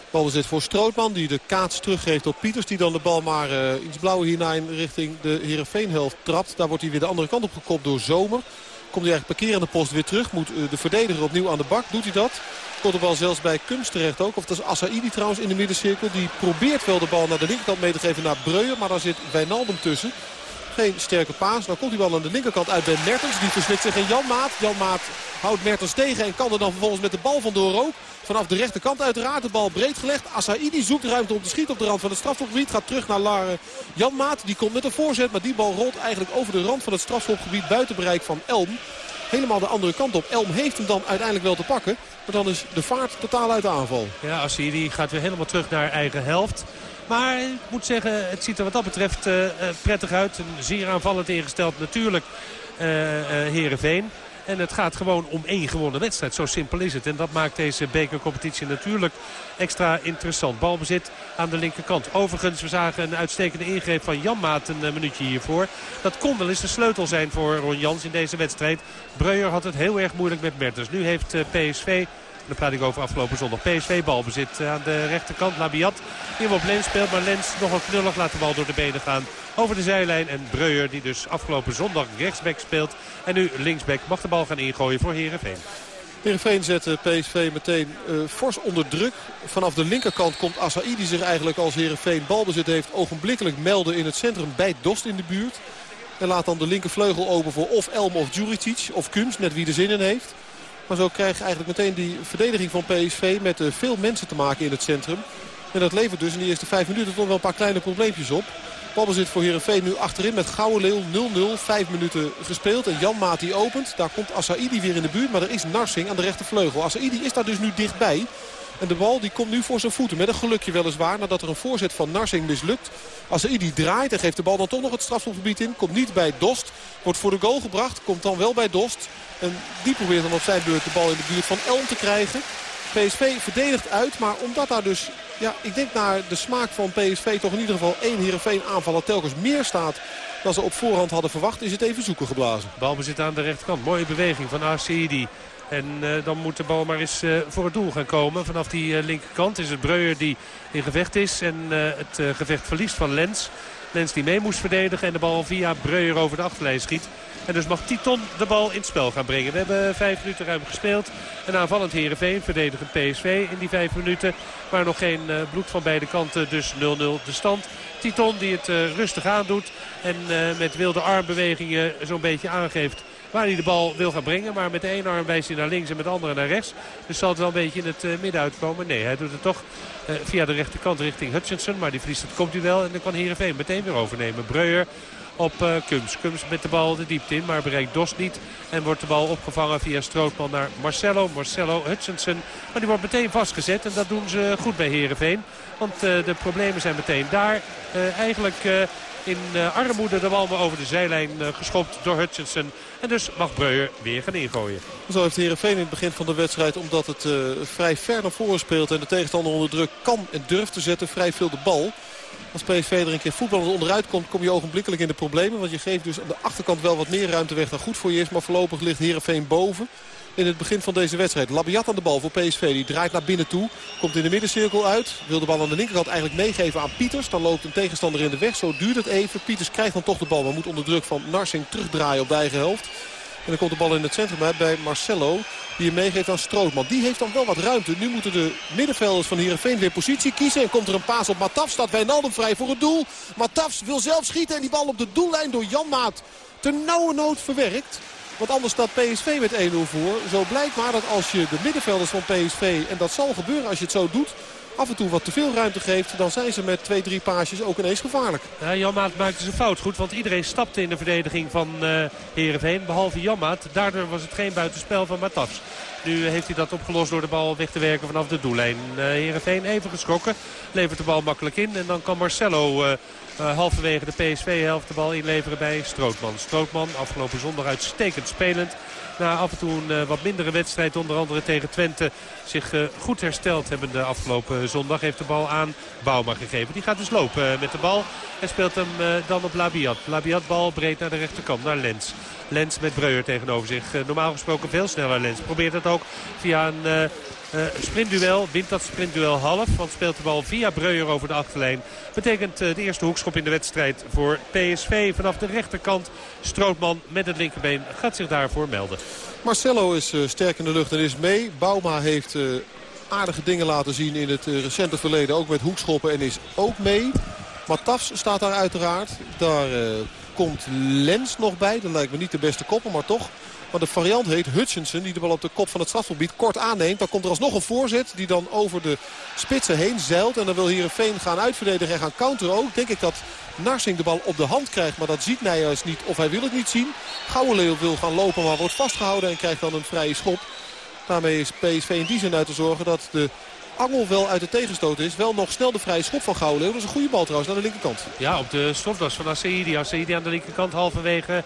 Balbezit voor Strootman die de kaats teruggeeft op Pieters. Die dan de bal maar uh, iets blauw hierna in richting de Heerenveenhelft trapt. Daar wordt hij weer de andere kant op gekopt door Zomer. Komt hij eigenlijk parkerende post weer terug. Moet de verdediger opnieuw aan de bak. Doet hij dat? Komt de bal zelfs bij Kums terecht ook. Of dat is Assaidi trouwens in de middencirkel. Die probeert wel de bal naar de linkerkant mee te geven naar Breuer. Maar daar zit Wijnaldum tussen. Geen sterke paas. Dan komt die bal aan de linkerkant uit bij Mertens. Die verslikt zich in Jan Maat. Jan Maat houdt Mertens tegen en kan er dan vervolgens met de bal vandoor ook. Vanaf de rechterkant uiteraard de bal breed gelegd. Asaidi zoekt ruimte om te schieten op de rand van het strafschopgebied. Gaat terug naar Lar Jan Maat. Die komt met een voorzet. Maar die bal rolt eigenlijk over de rand van het strafschopgebied buiten bereik van Elm helemaal de andere kant op. Elm heeft hem dan uiteindelijk wel te pakken. Maar dan is de vaart totaal uit de aanval. Ja, Assiri gaat weer helemaal terug naar eigen helft. Maar ik moet zeggen, het ziet er wat dat betreft uh, prettig uit. Een zeer aanvallend ingesteld natuurlijk uh, uh, Heerenveen. En het gaat gewoon om één gewonnen wedstrijd. Zo simpel is het. En dat maakt deze bekercompetitie natuurlijk extra interessant. Balbezit aan de linkerkant. Overigens, we zagen een uitstekende ingreep van Jan Maat een eh, minuutje hiervoor. Dat kon wel eens de sleutel zijn voor Ron Jans in deze wedstrijd. Breuer had het heel erg moeilijk met Mertens. Nu heeft eh, PSV dan praat ik over afgelopen zondag. PSV balbezit aan de rechterkant. Labiat die op Lens speelt. Maar Lens nogal knullig laat de bal door de benen gaan. Over de zijlijn. En Breuer die dus afgelopen zondag rechtsback speelt. En nu linksback mag de bal gaan ingooien voor Herenveen. Heerenveen zet PSV meteen uh, fors onder druk. Vanaf de linkerkant komt Assaï die zich eigenlijk als Heerenveen balbezit heeft... ogenblikkelijk melden in het centrum bij Dost in de buurt. En laat dan de linkervleugel open voor of Elm of Djuricic of Kums, net wie er zin in heeft. Maar zo krijg je eigenlijk meteen die verdediging van PSV met uh, veel mensen te maken in het centrum. En dat levert dus in de eerste vijf minuten toch wel een paar kleine probleempjes op. Balbezit voor Heerenveen nu achterin met Leeuw 0-0. Vijf minuten gespeeld en Jan Maat die opent. Daar komt Assaidi weer in de buurt, maar er is Narsing aan de rechtervleugel. Assaidi is daar dus nu dichtbij. En de bal die komt nu voor zijn voeten. Met een gelukje weliswaar. Nadat er een voorzet van Narsing mislukt. Assaidi draait en geeft de bal dan toch nog het strafschopgebied in. Komt niet bij Dost. Wordt voor de goal gebracht. Komt dan wel bij Dost. En die probeert dan op zijn beurt de bal in de buurt van Elm te krijgen. PSV verdedigt uit, maar omdat daar dus, ja, ik denk naar de smaak van PSV toch in ieder geval één Heerenveen aanvaller telkens meer staat dan ze op voorhand hadden verwacht, is het even zoeken geblazen. Balbezit aan de rechterkant, mooie beweging van Arceidi. En uh, dan moet de bal maar eens uh, voor het doel gaan komen. Vanaf die uh, linkerkant is het Breuer die in gevecht is en het gevecht verliest van Lens. Lens die mee moest verdedigen en de bal via Breuer over de achterlijn schiet. En dus mag Titon de bal in het spel gaan brengen. We hebben vijf minuten ruim gespeeld. Een aanvallend Heerenveen, verdedigend PSV in die vijf minuten. Maar nog geen uh, bloed van beide kanten, dus 0-0 de stand. Titon die het uh, rustig aandoet en uh, met wilde armbewegingen zo'n beetje aangeeft waar hij de bal wil gaan brengen. Maar met de ene arm wijst hij naar links en met de andere naar rechts. Dus zal het wel een beetje in het uh, midden uitkomen. Nee, hij doet het toch uh, via de rechterkant richting Hutchinson. Maar die verliest het komt hij wel en dan kan Heerenveen meteen weer overnemen. Breuer op uh, Kums. Kums met de bal de diepte in, maar bereikt Dos niet. En wordt de bal opgevangen via Strootman naar Marcelo. Marcelo Hutchinson. Maar die wordt meteen vastgezet en dat doen ze goed bij Heerenveen. Want de problemen zijn meteen daar. Eigenlijk in armoede de bal over de zijlijn geschopt door Hutchinson. En dus mag Breuer weer gaan ingooien. Zo heeft Heerenveen in het begin van de wedstrijd, omdat het vrij ver naar voren speelt... en de tegenstander onder druk kan en durft te zetten, vrij veel de bal... Als PSV er een keer voetballend onderuit komt, kom je ogenblikkelijk in de problemen. Want je geeft dus aan de achterkant wel wat meer ruimte weg dan goed voor je is. Maar voorlopig ligt Heerenveen boven in het begin van deze wedstrijd. Labiat aan de bal voor PSV. Die draait naar binnen toe. Komt in de middencirkel uit. Wil de bal aan de linkerkant eigenlijk meegeven aan Pieters. Dan loopt een tegenstander in de weg. Zo duurt het even. Pieters krijgt dan toch de bal. Maar moet onder druk van Narsing terugdraaien op de eigen helft. En dan komt de bal in het centrum bij Marcelo. Die hem meegeeft aan Strootman. Die heeft dan wel wat ruimte. Nu moeten de middenvelders van Heerenveen weer positie kiezen. En komt er een paas op Matafs. Staat Wijnaldum vrij voor het doel. Matafs wil zelf schieten. En die bal op de doellijn door Jan Maat. Ter nauwe nood verwerkt. Want anders staat PSV met 1-0 voor. Zo blijkt maar dat als je de middenvelders van PSV... en dat zal gebeuren als je het zo doet af en toe wat te veel ruimte geeft... dan zijn ze met twee, drie paasjes ook ineens gevaarlijk. Ja, Janmaat maakte zijn fout goed, want iedereen stapte in de verdediging van uh, Heerenveen. Behalve Janmaat. Daardoor was het geen buitenspel van Matas. Nu heeft hij dat opgelost door de bal weg te werken vanaf de doellijn. Uh, Heerenveen even geschrokken. Levert de bal makkelijk in. En dan kan Marcelo uh, uh, halverwege de PSV-helft de bal inleveren bij Strootman. Strootman afgelopen zondag uitstekend spelend. Na af en toe een uh, wat mindere wedstrijd, onder andere tegen Twente, zich uh, goed hersteld hebben de afgelopen zondag. Heeft de bal aan Bouma gegeven. Die gaat dus lopen met de bal en speelt hem dan op Labiat. Labiat bal breed naar de rechterkant, naar Lens. Lens met Breuer tegenover zich. normaal gesproken veel sneller Lens. Probeert het ook via een... Uh, sprintduel, wint dat sprintduel half. Want speelt de bal via Breuer over de achterlijn. Betekent uh, de eerste hoekschop in de wedstrijd voor PSV. Vanaf de rechterkant Strootman met het linkerbeen gaat zich daarvoor melden. Marcelo is uh, sterk in de lucht en is mee. Bauma heeft aardige dingen laten zien in het recente verleden. Ook met hoekschoppen en is ook mee. Matafs staat daar uiteraard. Daar komt Lens nog bij. Dat lijkt me niet de beste koppel, maar toch... Maar de variant heet Hutchinson die de bal op de kop van het strafgebied kort aanneemt. Dan komt er alsnog een voorzet die dan over de spitsen heen zeilt. En dan wil Heerenveen gaan uitverdedigen en gaan counteren ook. Denk ik dat Narsing de bal op de hand krijgt. Maar dat ziet Nijhuis niet of hij wil het niet zien. Gouwenleeuw wil gaan lopen maar wordt vastgehouden en krijgt dan een vrije schop. Daarmee is PSV in die zin uit te zorgen dat de Angel wel uit de tegenstoot is. Wel nog snel de vrije schop van Gouwenleeuw. Dat is een goede bal trouwens naar de linkerkant. Ja, op de stofdas van Aceidi. Aceidi aan de linkerkant halverwege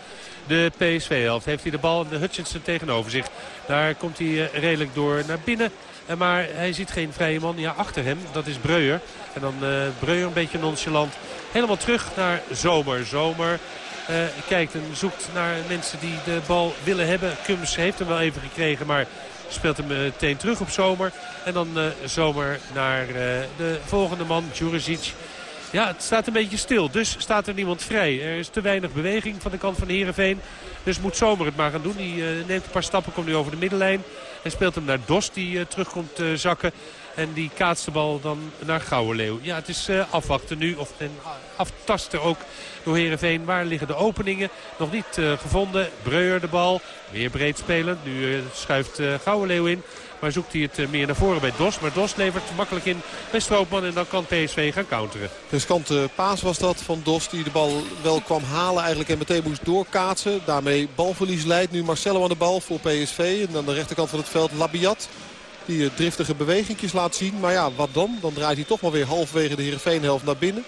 de PSV-helft. Heeft hij de bal en Hutchinson tegenover zich. Daar komt hij eh, redelijk door naar binnen. Maar hij ziet geen vrije man. Ja, achter hem, dat is Breuer. En dan uh, Breuer een beetje nonchalant. Helemaal terug naar Zomer. Zomer uh, kijkt en zoekt naar mensen die de bal willen hebben. Kums heeft hem wel even gekregen, maar speelt hem meteen terug op Zomer. En dan Zomer naar de volgende man, Djuricic. Ja, het staat een beetje stil. Dus staat er niemand vrij. Er is te weinig beweging van de kant van Heerenveen. Dus moet Zomer het maar gaan doen. Die neemt een paar stappen, komt nu over de middenlijn. En speelt hem naar Dos, die terugkomt uh, zakken. En die kaatst de bal dan naar Gouwenleeuw. Ja, het is afwachten nu. Of en aftasten ook door Heerenveen. Waar liggen de openingen? Nog niet gevonden. Breuer de bal. Weer breed spelend. Nu schuift Gouwenleeuw in. Maar zoekt hij het eh, meer naar voren bij Dos. Maar Dos levert makkelijk in bij Stroopman. En dan kan PSV gaan counteren. Riskante paas was dat van Dos. Die de bal wel kwam halen eigenlijk. En meteen moest doorkaatsen. Daarmee balverlies leidt. Nu Marcelo aan de bal voor PSV. En aan de rechterkant van het veld Labiat. Die eh, driftige bewegingjes laat zien. Maar ja, wat dan? Dan draait hij toch maar weer halverwege de Heerenveenhelft naar binnen.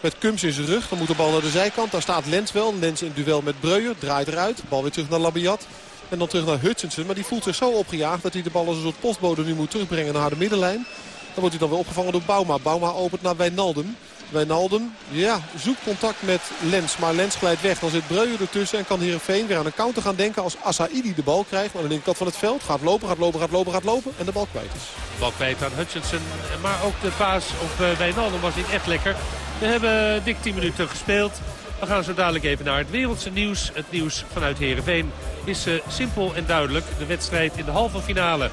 Met Kums in zijn rug. Dan moet de bal naar de zijkant. Daar staat Lens wel. Lens in duel met Breuer. Draait eruit. Bal weer terug naar Labiat. En dan terug naar Hutchinson. Maar die voelt zich zo opgejaagd dat hij de bal als een soort postbode nu moet terugbrengen naar de middenlijn. Dan wordt hij dan weer opgevangen door Bauma. Bauma opent naar Wijnaldum. Wijnaldum, ja, zoekt contact met Lens. Maar Lens glijdt weg. Dan zit Breuer ertussen en kan Heerenveen weer aan een counter gaan denken... als Asaidi de bal krijgt aan de linkerkant van het veld. Gaat lopen, gaat lopen, gaat lopen, gaat lopen. En de bal kwijt is. De bal kwijt aan Hutchinson. Maar ook de paas op uh, Wijnaldum was niet echt lekker. We hebben dik 10 minuten gespeeld. We gaan zo dadelijk even naar het wereldse nieuws. Het nieuws vanuit Heerenveen is uh, simpel en duidelijk. De wedstrijd in de halve finale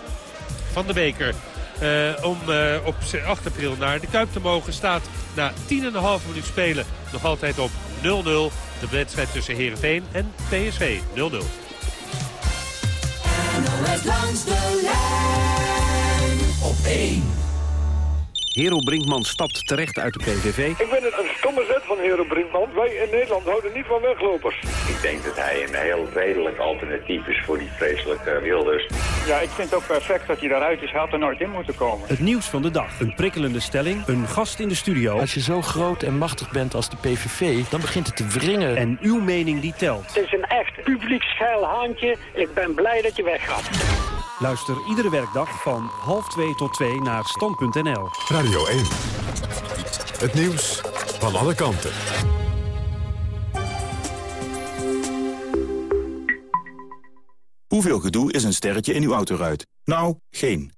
van de beker. Uh, om uh, op 8 april naar de Kuip te mogen staat na 10,5 minuut spelen nog altijd op 0-0. De wedstrijd tussen Heerenveen en PSV 0-0. langs de lijn Hero Brinkman stapt terecht uit de PVV. Ik vind het een stomme zet van Hero Brinkman. Wij in Nederland houden niet van weglopers. Ik denk dat hij een heel redelijk alternatief is voor die vreselijke Wilders. Ja, ik vind het ook perfect dat hij daaruit is. Hij had er nooit in moeten komen. Het nieuws van de dag. Een prikkelende stelling. Een gast in de studio. Als je zo groot en machtig bent als de PVV, dan begint het te wringen. En uw mening die telt. Het is een echt publiek schuil handje. Ik ben blij dat je weggaat. Luister iedere werkdag van half 2 tot 2 naar stand.nl. Radio 1. Het nieuws van alle kanten. Hoeveel gedoe is een sterretje in uw autoruit? Nou, geen.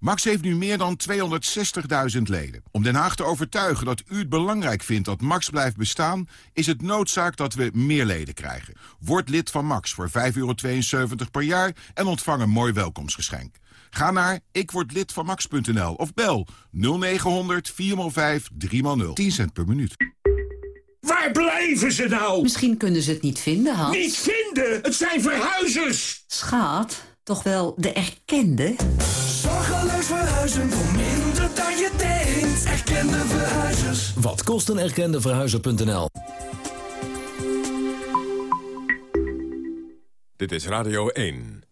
Max heeft nu meer dan 260.000 leden. Om Den Haag te overtuigen dat u het belangrijk vindt dat Max blijft bestaan... is het noodzaak dat we meer leden krijgen. Word lid van Max voor 5,72 per jaar en ontvang een mooi welkomstgeschenk. Ga naar ikwordlidvanmax.nl of bel 0900 4x5 3x0. 10 cent per minuut. Waar blijven ze nou? Misschien kunnen ze het niet vinden, Hans. Niet vinden? Het zijn verhuizers! Schaat, toch wel de erkende? Zorgeloos verhuizen voor minder dan je denkt. Erkende verhuizers. Wat kost een erkende verhuizer.nl? Dit is Radio 1.